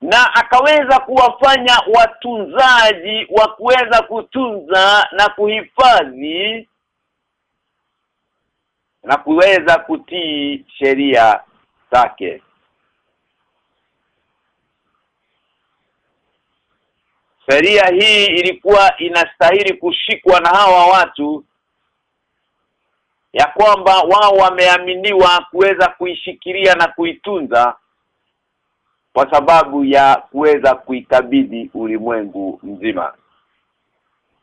na akaweza kuwafanya watunzaji wa kuweza kutunza na kuhifadhi na kuweza kutii sheria zake. Sheria hii ilikuwa inastahili kushikwa na hawa watu ya kwamba wao wameaminiwa kuweza kuishikilia na kuitunza kwa sababu ya kuweza kuikabidhi ulimwengu mzima.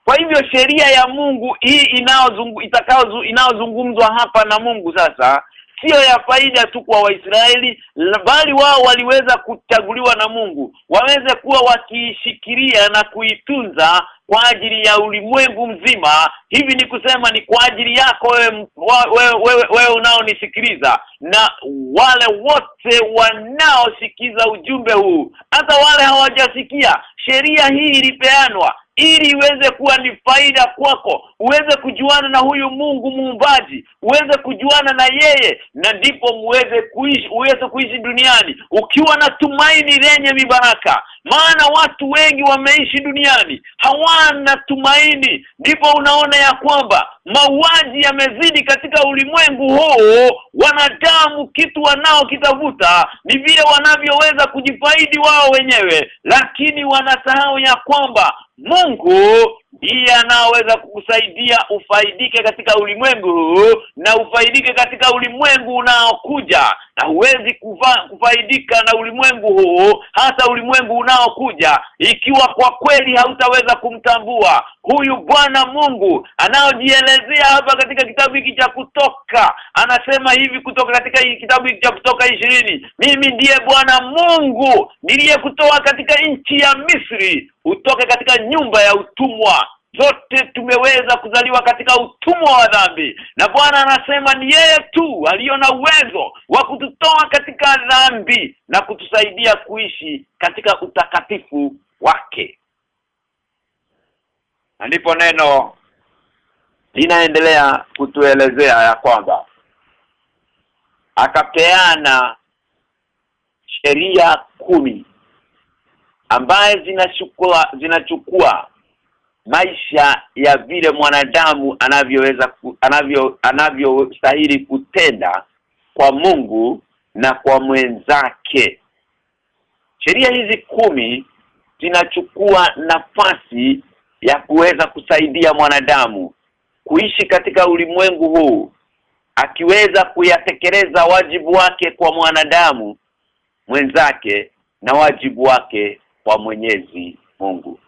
Kwa hivyo sheria ya Mungu hii inaozungu itakao inaozungumzwa hapa na Mungu sasa sio ya faida tu kwa Waisraeli bali wao waliweza kuchaguliwa na Mungu waweze kuwa wakiishikilia na kuitunza kwa ajili ya ulimwengu mzima. Hivi ni kusema ni kwa ajili yako wewe wewe, wewe, wewe unaonisikiliza na wale wote wanaosikiza ujumbe huu. Hata wale hawajasikia sheria hii ilipeanwa ili iweze kuwa ni faida kwako uweze kujuana na huyu Mungu muumbaji uweze kujuana na yeye na ndipo muweze kuishi uweze kuishi duniani ukiwa na tumaini lenye mibaraka. Maana watu wengi wameishi duniani hawana tumaini. Ndipo unaona ya kwamba mauaji yamezidi katika ulimwengu huu. Wanadamu kitu wanao kitavuta ni vile wanavyoweza kujifaidi wao wenyewe lakini wanasahau ya kwamba Mungu ndiye anaweza kukusaidia ufaidike katika ulimwengu huu na ufaidike katika ulimwengu unaokuja. Na huwezi kufa, kufaidika na ulimwengu huu hata ulimwengu unaokuja ikiwa kwa kweli hautaweza kumtambua. Huyu Bwana Mungu anaojielezea hapa katika kitabu hiki cha kutoka. Anasema hivi kutoka katika kitabu hiki cha kutoka ishirini mimi ndiye Bwana Mungu niliyekutoa katika nchi ya Misri utoke katika nyumba ya utumwa. Zote tumeweza kuzaliwa katika utumwa wa dhambi. Na Bwana anasema ni yeye tu aliyo na uwezo wa kututoa katika dhambi na kutusaidia kuishi katika utakatifu wake. Ndipo neno linaendelea kutuelezea ya kwamba akapeana sheria kumi ambaye zinachukua zinachukua maisha ya vile mwanadamu anavyoweza anavyo anavyostahili kutenda kwa Mungu na kwa mwenzake. Sheria hizi kumi zinachukua nafasi ya kuweza kusaidia mwanadamu kuishi katika ulimwengu huu akiweza kuyatekeleza wajibu wake kwa mwanadamu mwenzake na wajibu wake kwa Mwenyezi Mungu.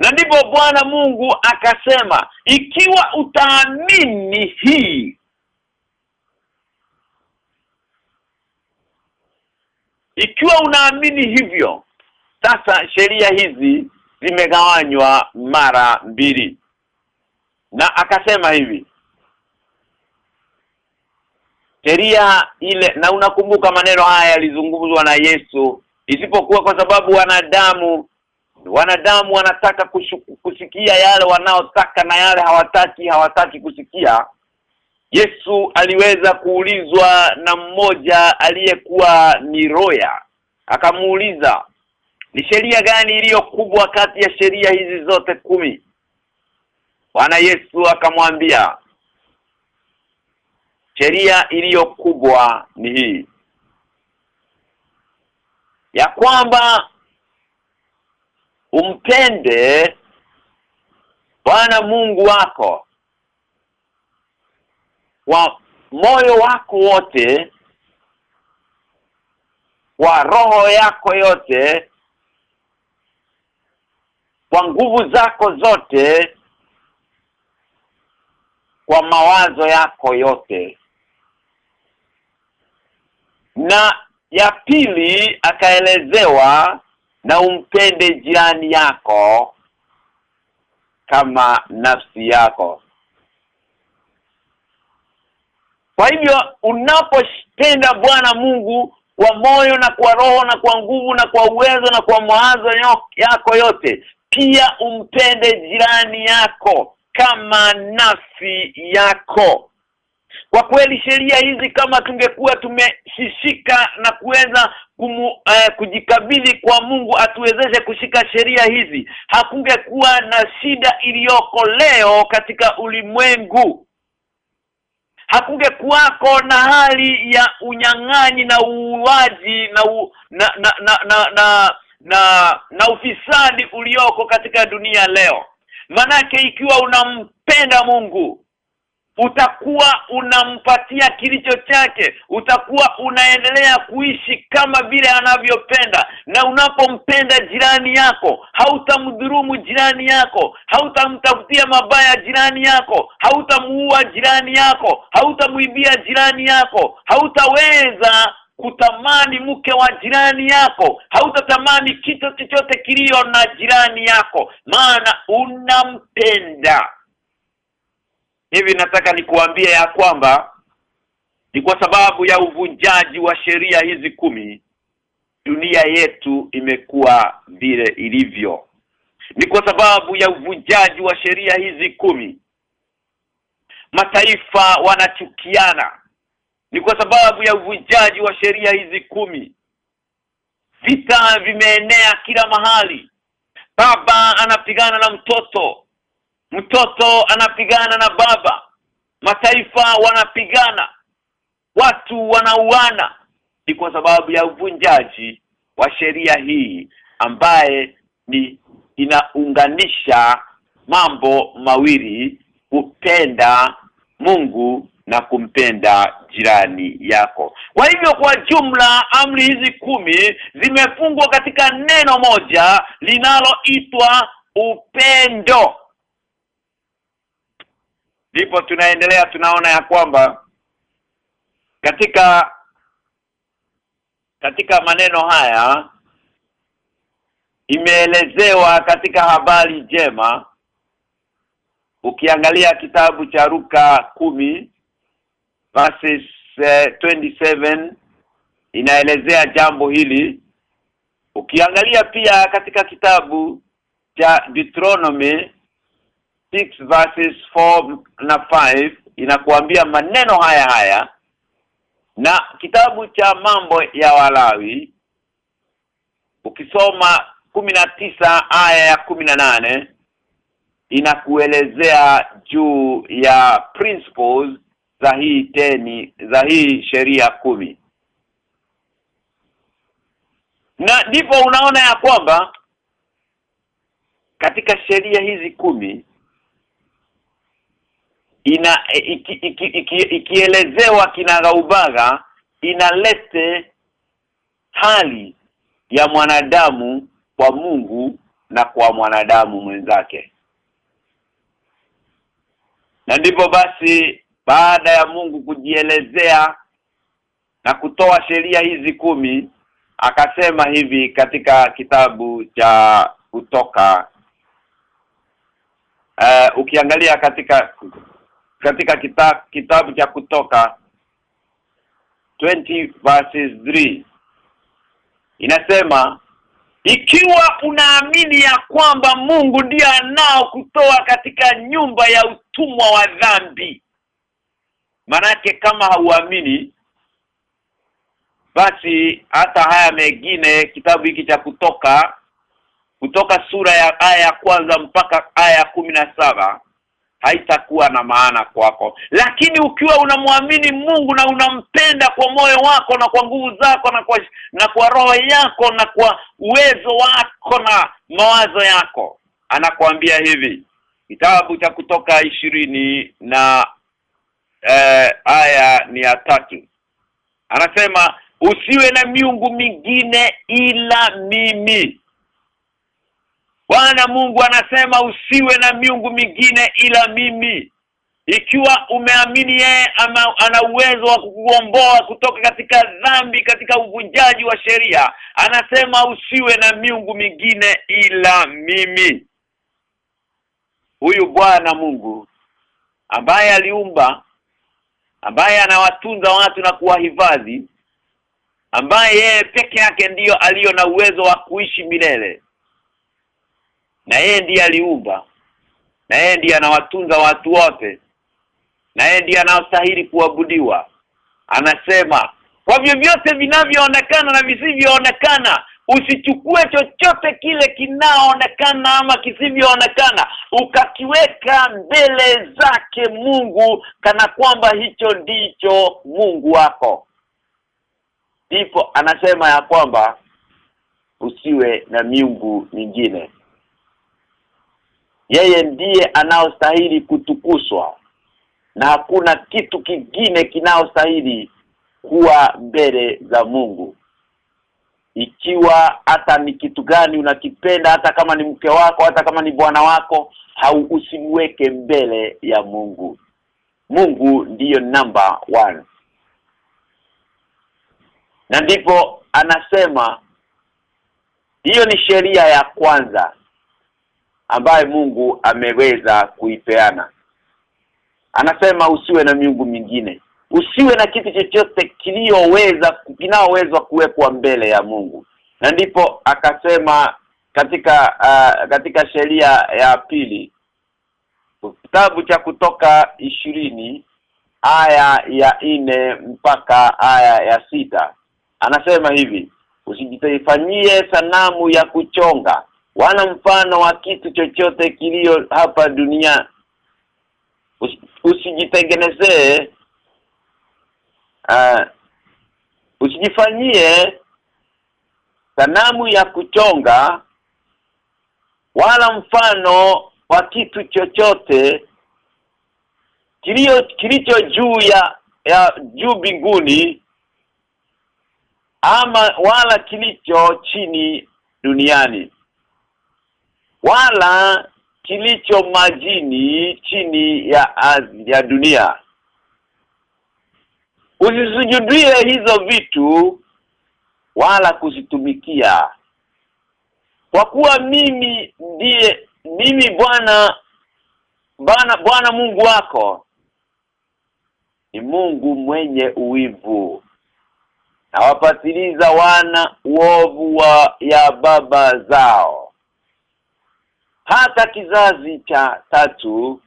Na ndipo Bwana Mungu akasema ikiwa utaamini hii ikiwa unaamini hivyo sasa sheria hizi zimegawanywa mara mbili na akasema hivi. Sheria ile na unakumbuka maneno haya yalizungumzwa na Yesu. Isipokuwa kwa sababu wanadamu wanadamu wanataka kushuku, kusikia yale wanaotaka na yale hawataki hawataki kusikia. Yesu aliweza kuulizwa na mmoja aliyekuwa ni roya. Akamuuliza ni sheria gani iliyo kubwa kati ya sheria hizi zote kumi Bwana Yesu akamwambia sheria iliyo kubwa ni hii ya kwamba umpende Bwana Mungu wako kwa moyo wako wote kwa roho yako yote kwa nguvu zako zote kwa mawazo yako yote. Na ya pili akaelezewa na umpende jirani yako kama nafsi yako. Kwa hivyo unapopenda Bwana Mungu kwa moyo na kwa roho na kwa nguvu na kwa uwezo na kwa mawazo yako yote pia umpende jirani yako kama nafsi yako. Kwa kweli sheria hizi kama tungekuwa tumeshishika na kuweza eh, kujikabidhi kwa Mungu atuwezeshe kushika sheria hizi hakungekuwa na shida iliyoko leo katika ulimwengu. Hakungekuwako na hali ya unyang'anyi na uuaji na, u, na, na, na, na, na na na ufisadi ulioko katika dunia leo manake ikiwa unampenda Mungu utakuwa unampatia kilicho chake utakuwa unaendelea kuishi kama vile anavyopenda. Na unapompenda jirani yako hautamdhulumu jirani yako hautamtafutia mabaya jirani yako hautamuua jirani yako hautamuibia jirani yako hautaweza kutamani mke wa jirani yako. Hautatamani kitu chochote kilio na jirani yako maana unampenda. Hivi nataka nikuambie ya kwamba ni kwa sababu ya uvunjaji wa sheria hizi kumi dunia yetu imekuwa vile ilivyo. Ni kwa sababu ya uvunjaji wa sheria hizi kumi. Mataifa wanachukiana ni kwa sababu ya uvunjaji wa sheria hizi kumi. Vita vimeenea kila mahali. Baba anapigana na mtoto. Mtoto anapigana na baba. Mataifa wanapigana. Watu wanauana. Ni kwa sababu ya uvunjaji wa sheria hii ambaye ni inaunganisha mambo mawili kupenda Mungu na kumpenda jirani yako. Kwa hivyo kwa jumla amri hizi kumi zimefungwa katika neno moja linaloitwa upendo. Ndipo tunaendelea tunaona ya kwamba katika katika maneno haya imeelezewa katika habari njema ukiangalia kitabu cha Ruka kumi verses uh, 27 inaelezea jambo hili. Ukiangalia pia katika kitabu cha Deuteronomy 6 verses 4 na 5 inakuambia maneno haya haya. Na kitabu cha mambo ya Walawi ukisoma tisa aya ya nane inakuelezea juu ya principles za hii teni za hii sheria kumi. Na ndipo unaona ya kwamba katika sheria hizi kumi ina ikielezewa iki, iki, iki, ikielezewa kinagaubaga inalete hali ya mwanadamu kwa Mungu na kwa mwanadamu mwenzake. Na ndipo basi baada ya Mungu kujielezea na kutoa sheria hizi kumi akasema hivi katika kitabu cha kutoka. Uh, ukiangalia katika katika kita, kitabu cha kutoka 20 verses 3 inasema ikiwa unaamini ya kwamba Mungu ndiye anao kutoa katika nyumba ya utumwa wa dhambi manake kama hauamini basi hata haya mengine kitabu hiki cha kutoka kutoka sura ya aya ya kwanza mpaka aya ya saba haitakuwa na maana kwako. Lakini ukiwa unamwamini Mungu na unampenda kwa moyo wako na kwa nguvu zako na kwa na kwa roho yako na kwa uwezo wako na mawazo yako anakuambia hivi kitabu cha kutoka ishirini na eh, aya ni ya tatu anasema usiwe na miungu mingine ila mimi Bwana Mungu anasema usiwe na miungu mingine ila mimi. Ikiwa umeamini yeye ana uwezo wa kukuomboa kutoka katika dhambi katika uvunjaji wa sheria, anasema usiwe na miungu mingine ila mimi. Huyu Bwana Mungu ambaye aliumba ambaye anawatunza watu na kuwahifadhi ambaye yeye peke yake ndiyo aliyo na uwezo wa kuishi milele. Na yeye ndiye aliumba na yeye ndiye anawatunza watu wote na yeye ndiye anastahili kuabudiwa. Anasema kwa vyovyote vinavyoonekana na visivyoonekana usichukue chochote kile kinaoonekana ama kisivyoonekana. Ukakiweka mbele zake Mungu kana kwamba hicho ndicho Mungu wako. Ndipo anasema ya kwamba usiwe na miungu mingine. Yeye ndiye anaostahili kutukuswa na hakuna kitu kingine kinaostahili kuwa mbele za Mungu ikiwa hata ni kitu gani unakipenda hata kama ni mke wako hata kama ni bwana wako hau usimweke mbele ya Mungu. Mungu ndiyo namba one. Na ndipo anasema hiyo ni sheria ya kwanza ambaye Mungu ameweza kuipeana. Anasema usiwe na miungu mingine usiwe na kitu chochote kilioweza kinaoweza kuwekwa mbele ya Mungu. Na ndipo akasema katika uh, katika sheria ya pili kitabu cha kutoka ishirini aya ya nne mpaka aya ya sita anasema hivi usijifanyie sanamu ya kuchonga wala mfano wa kitu chochote kilio hapa dunia. Us, usijitengenezee uh, usijifanyie sanamu ya kuchonga wala mfano wa kitu chochote kilio kilicho juu ya ya juu binguni ama wala kilicho chini duniani. Wala kilicho majini chini ya ya dunia usisujudie hizo vitu wala kuzitumikia. Kwa kuwa mimi ndiye mimi Bwana Bwana Bwana Mungu wako ni Mungu mwenye uwivu. Nawapatiliza wana uovu wa ya baba zao. Hata kizazi cha tatu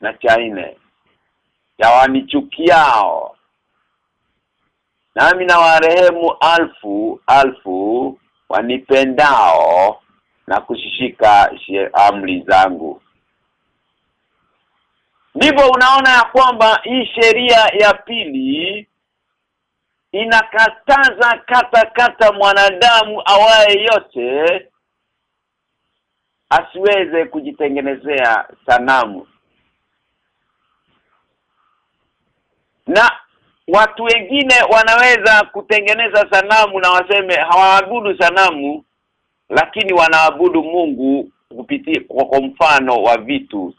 na cha nne ya wanichukiao nami na warehemu alfu alfu wanipendao na kushishika amri zangu. Ndivyo unaona ya kwamba hii sheria ya pili inakataza kata kata mwanadamu awaye yote asiweze kujitengenezea sanamu. Na watu wengine wanaweza kutengeneza sanamu na waseme hawaabudu sanamu lakini wanaabudu Mungu kupitia kwa, mfano wa vitu.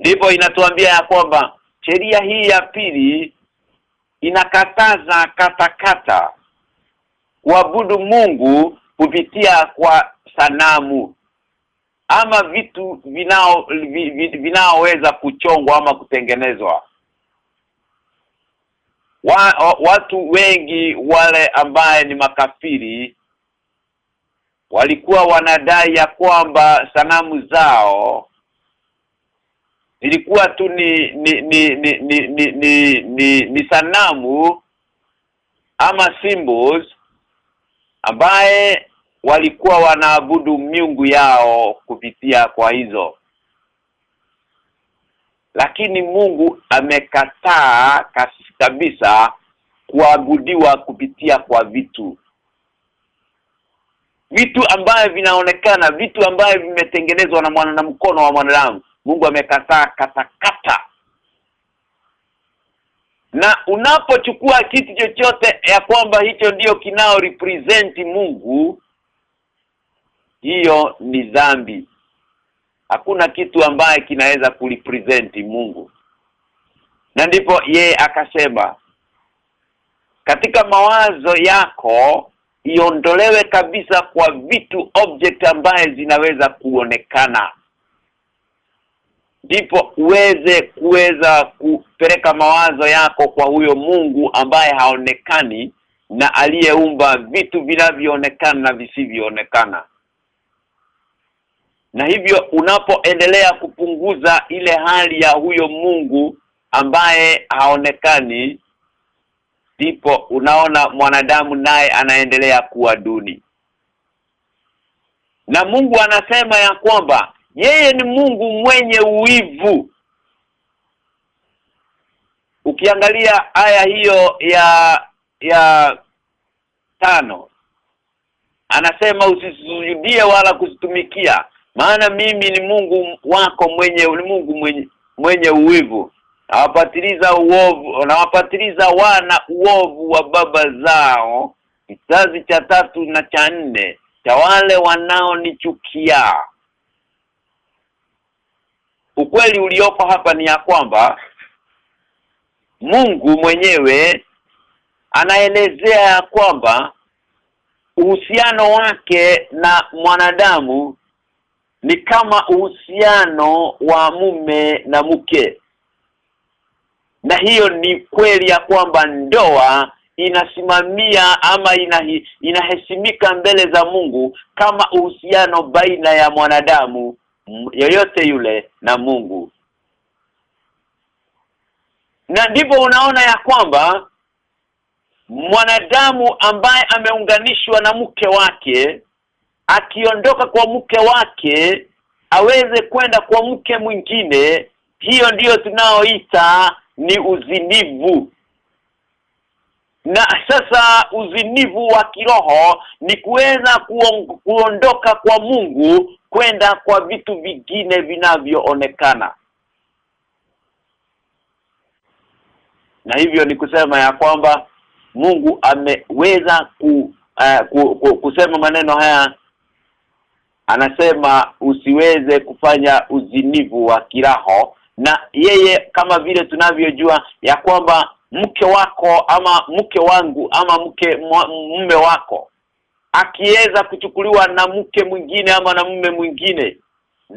Ndipo inatuambia ya kwamba sheria hii ya pili inakataza katakata kuabudu Mungu kupitia kwa sanamu ama vitu vinao vi- vi- vinaoweza kuchongwa ama kutengenezwa wa, watu wengi wale ambaye ni makafiri walikuwa wanadai ya kwamba sanamu zao ilikuwa tu ni ni ni ni ni ni, ni, ni, ni sanamu ama symbols ambaye walikuwa wanaabudu miungu yao kupitia kwa hizo lakini Mungu amekataa kabisa kuabudiwa kupitia kwa vitu. Vitu ambavyo vinaonekana vitu ambavyo vimetengenezwa na mwana na mkono wa mwanadamu Mungu amekataa katakata. Na unapochukua kitu chochote ya kwamba hicho ndio kinao represent Mungu hiyo ni dhambi hakuna kitu ambaye kinaweza kulipresenti Mungu. Na ndipo ye akasema katika mawazo yako iondolewe kabisa kwa vitu object ambaye zinaweza kuonekana. Ndipo uweze kuweza kupeleka mawazo yako kwa huyo Mungu ambaye haonekani na aliyeumba vitu vinavyoonekana na visivyoonekana na hivyo unapoendelea kupunguza ile hali ya huyo Mungu ambaye haonekani ndipo unaona mwanadamu naye anaendelea kuwa duni. Na Mungu anasema ya kwamba yeye ni Mungu mwenye uivu ukiangalia aya hiyo ya ya tano anasema usisujudie wala kusitumikia maana mimi ni Mungu wako mwenye ni Mungu mwenye mwenye uwivu. Nawapatiliza uovu nawapatiliza wana uovu wa baba zao. Kizazi cha tatu na cha nne cha wale wanaonichukia. Ukweli uliopo hapa ni ya kwamba Mungu mwenyewe anaelezea ya kwamba uhusiano wake na mwanadamu ni kama uhusiano wa mume na mke. Na hiyo ni kweli ya kwamba ndoa inasimamia ama inahi, inaheshimika mbele za Mungu kama uhusiano baina ya mwanadamu yoyote yule na Mungu. Na ndipo unaona ya kwamba mwanadamu ambaye ameunganishwa na mke wake akiondoka kwa mke wake aweze kwenda kwa mke mwingine. Hiyo ndiyo tunaoita ni uzinivu. Na sasa uzinivu wa kiroho ni kuweza kuondoka kwa Mungu kwenda kwa vitu vingine vinavyoonekana. Na hivyo ni kusema ya kwamba Mungu ameweza ku, uh, ku, ku, kusema maneno haya anasema usiweze kufanya uzinivu wa kiraho na yeye kama vile tunavyojua ya kwamba mke wako ama mke wangu ama mke mume wako akiweza kuchukuliwa na mke mwingine ama na mume mwingine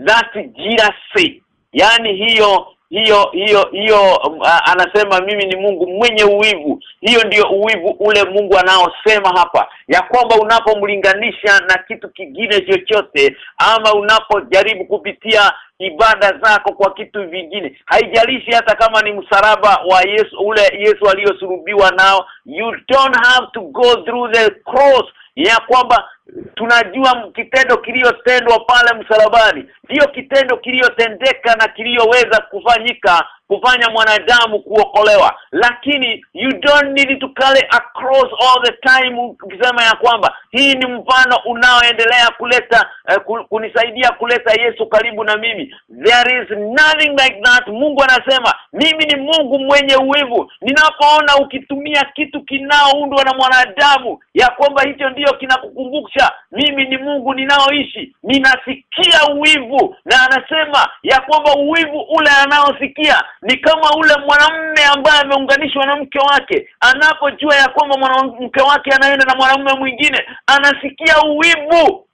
that jealousy. Yani hiyo hiyo hiyo hiyo uh, anasema mimi ni Mungu mwenye uwivu. Hiyo ndiyo uwivu ule Mungu anaosema hapa. Ya kwamba unapomlinganisha na kitu kingine chochote ama unapojaribu kupitia ibada zako kwa kitu vingine haijalishi hata kama ni msalaba wa Yesu ule Yesu aliyosulubiwa nao you don't have to go through the cross. Ya kwamba tunajua kitendo kiliyotendwa pale msalabani. Ndiyo kitendo kiliyotendeka na kiliyoweza kufanyika kufanya mwanadamu kuokolewa. Lakini you don't need to carry across all the time ukisema ya kwamba hii ni mfano unaoendelea kuleta uh, kunisaidia kuleta Yesu karibu na mimi. There is nothing like that. Mungu anasema mimi ni Mungu mwenye uwivu ninapoona ukitumia kitu kinaoundwa na mwanadamu ya kwamba hicho ndiyo kinakukumbusha mimi ni Mungu ninaoishi. Ninasikia uwivu na anasema ya kwamba uwivu ule anaosikia ni kama ule mwanamume ambaye ameunganishwa na mke wake. Anapojua ya kwamba mwanamke wake anaenda na mwanamume mwingine anasikia uwivu.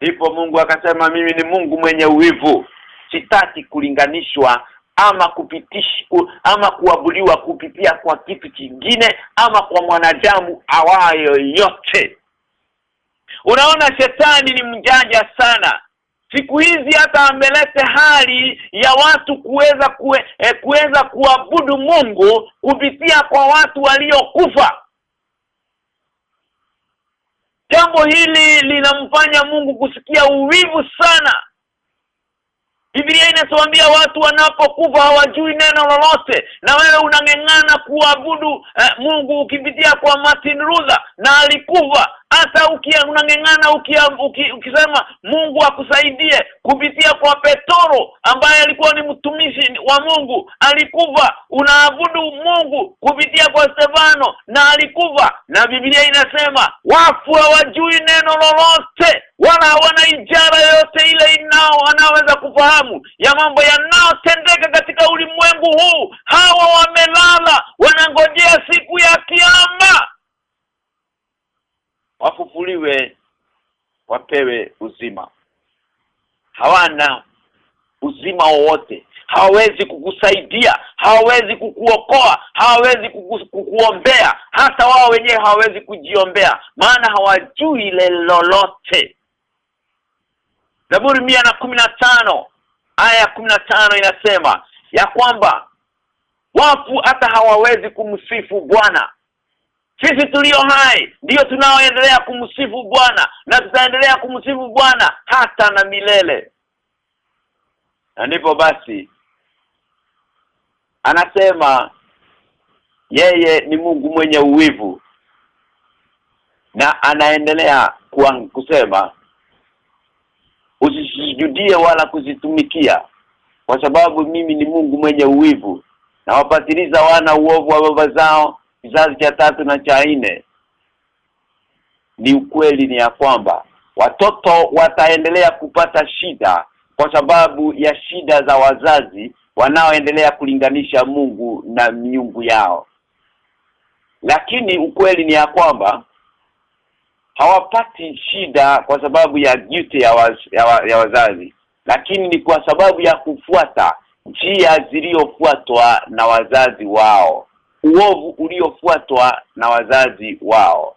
Ndipo Mungu akasema mimi ni Mungu mwenye uwivu. Sitaki kulinganishwa ama kupitishi ama kuabudiwa kupitia kwa kitu kingine ama kwa mwanadamu awayo yote. Unaona shetani ni mjanja sana siku hizi hata amelete hali ya watu kuweza kue, eh, kuweza kuabudu Mungu kupitia kwa watu waliokufa. Jambo hili linamfanya Mungu kusikia uwivu sana Biblia inatuambia watu wanapokufa hawajui neno lolote. Na wewe unang'eng'ana kuabudu eh, Mungu ukipitia kwa Martin Luther na alikufa. Hata unang'eng'ana uki, ukisema Mungu akusaidie kupitia kwa Petoro ambaye alikuwa ni mtumishi wa Mungu. Alikufa unaabudu Mungu kupitia kwa Stefano na alikufa. Na Biblia inasema wafu hawajui neno lolote wala hawana ijara yoyote ile inao wanaweza kufahamu ya mambo yanayotendeka katika ulimwengu huu. Hawa wamelala wanangojea siku ya kiama. Wafufuliwe wapewe uzima. Hawana uzima wowote. Hawawezi kukusaidia hawawezi kukuokoa hawawezi kuku, kukuombea. Hata wao wenyewe hawawezi kujiombea maana hawajui lolote Zaburi mia na kumi na tano aya ya kumi na tano inasema ya kwamba wafu hata hawawezi kumsifu Bwana. Sisi tulio hai ndiyo tunaoendelea kumsifu Bwana na tutaendelea kumsifu Bwana hata na milele. Na ndipo basi anasema yeye ni Mungu mwenye uwivu na anaendelea kusema usisujudie wala kuzitumikia. Kwa sababu mimi ni Mungu mwenye uwivu. Na wapatiliza wana uovu wa baba zao kizazi cha tatu na cha nne. Ni ukweli ni ya kwamba watoto wataendelea kupata shida kwa sababu ya shida za wazazi wanaoendelea kulinganisha Mungu na miungu yao. Lakini ukweli ni ya kwamba hawapati shida kwa sababu ya jute ya, waz, ya, wa, ya wazazi lakini ni kwa sababu ya kufuata njia ziliyofuatwa na wazazi wao uovu uliofuatwa na wazazi wao.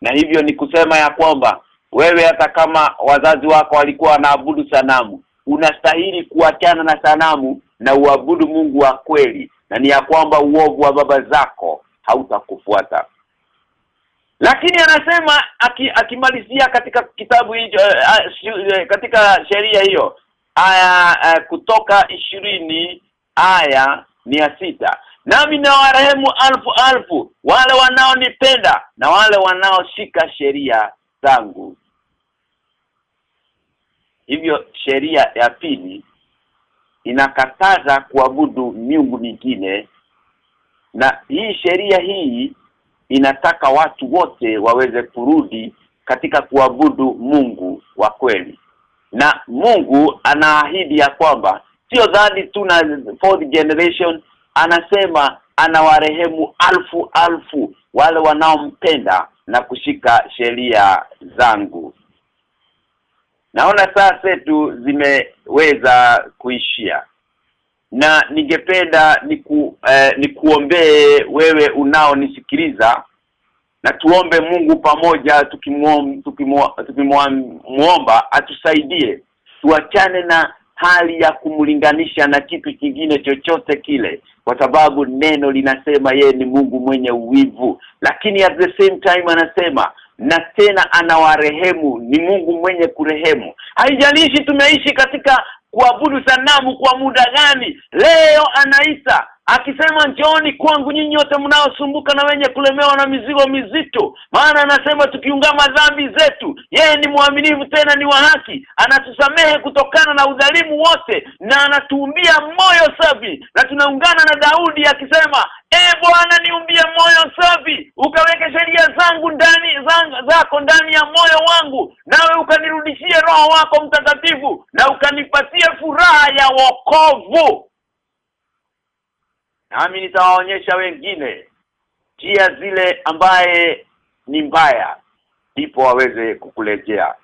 Na hivyo ni kusema ya kwamba wewe hata kama wazazi wako walikuwa wanaabudu sanamu unastahili kuachana na sanamu na uabudu Mungu wa kweli na ni ya kwamba uovu wa baba zako hautakufuata lakini anasema akimalizia aki katika kitabu hicho uh, uh, katika sheria hiyo aya uh, kutoka ishirini aya mia sita. Nami na warehemu alfu alfu wale wanaonipenda na wale wanaoshika sheria zangu. Hivyo sheria ya pili inakataza kuabudu miungu mingine na hii sheria hii inataka watu wote waweze kurudi katika kuabudu Mungu wa kweli. Na Mungu anaahidi ya kwamba sio dhadi tu na fourth generation anasema anawarehemu alfu alfu wale wanaompenda na kushika sheria zangu. Naona saa zetu zimeweza kuishia na ningependa niku eh, nikuombee wewe unaonisikiliza na tuombe Mungu pamoja tukimuomba atusaidie. Tuachane na hali ya kumlinganisha na kitu kingine chochote kile kwa sababu neno linasema ye ni Mungu mwenye uwivu. Lakini at the same time anasema na tena anawarehemu ni Mungu mwenye kurehemu. Haijalishi tumeishi katika kuabudu sanamu kwa muda gani? Leo anaita akisema njooni kwangu nyinyi nyote mnaosumbuka na wenye kulemewa na mizigo mizito. Maana anasema tukiungama dhambi zetu yeye ni mwaminifu tena ni wa haki. Anatusamehe kutokana na udhalimu wote na anatuumbia moyo safi. Na tunaungana na Daudi akisema e Bwana niumbie moyo safi ukaweke sheria zangu ndani zako ndani ya moyo wangu nawe ukanirudishia roho wako mtakatifu na ukanipatia furaha ya wokovu. Nami nitawaonyesha wengine njia zile ambaye ni mbaya ndipo waweze kukulejea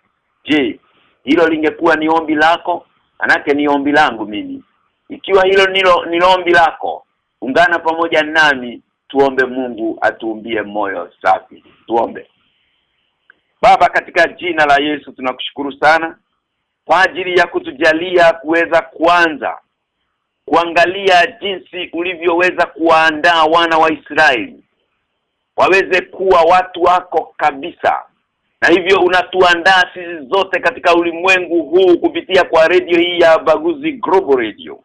je hilo lingekuwa ni ombi lako? Manake ni ombi langu mimi. Ikiwa hilo nilo ni ombi lako ungana pamoja nami tuombe Mungu atuumbie moyo safi. Tuombe Baba katika jina la Yesu tunakushukuru sana kwa ajili ya kutujalia kuweza kuanza kuangalia jinsi ulivyoweza kuwaandaa wana wa Israeli waweze kuwa watu wako kabisa. Na hivyo unatuandaa sisi zote katika ulimwengu huu kupitia kwa redio hii ya Baguzi Global Radio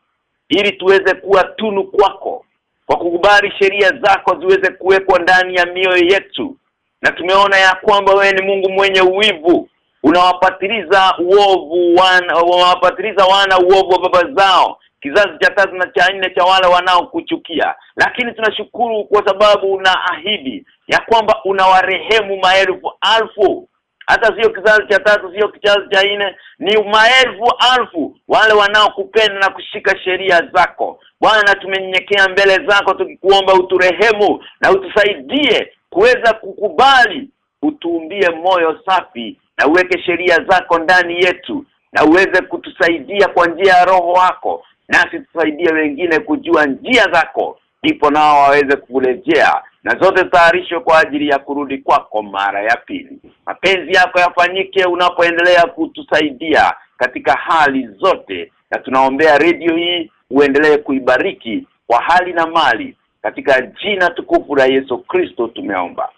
ili tuweze kuwa tunu kwako kwa kukubali sheria zako ziweze kuwekwa ndani ya mioyo yetu na tumeona ya kwamba wewe ni Mungu mwenye uwivu. Unawapatiliza uovu wana unawapatiliza wana uovu wa baba zao. Kizazi cha tatu na cha nne cha wale wanaokuchukia. Lakini tunashukuru kwa sababu unaahidi ya kwamba unawarehemu maelfu alfu. Hata sio kizazi cha tatu sio kizazi cha nne. Ni maelfu alfu wale wanaokupenda na kushika sheria zako. Bwana tumenyenyekea mbele zako tukikuomba uturehemu na utusaidie kuweza kukubali utuumbie moyo safi na uweke sheria zako ndani yetu na uweze kutusaidia kwa njia ya roho wako nasi tusaidie wengine kujua njia zako ndipo nao waweze kurejea na zote taarisho kwa ajili ya kurudi kwako mara ya pili. Mapenzi yako yafanyike unapoendelea kutusaidia katika hali zote. Na tunaombea redio hii uendelee kuibariki kwa hali na mali katika jina tukufu la Yesu Kristo tumeomba.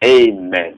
Amen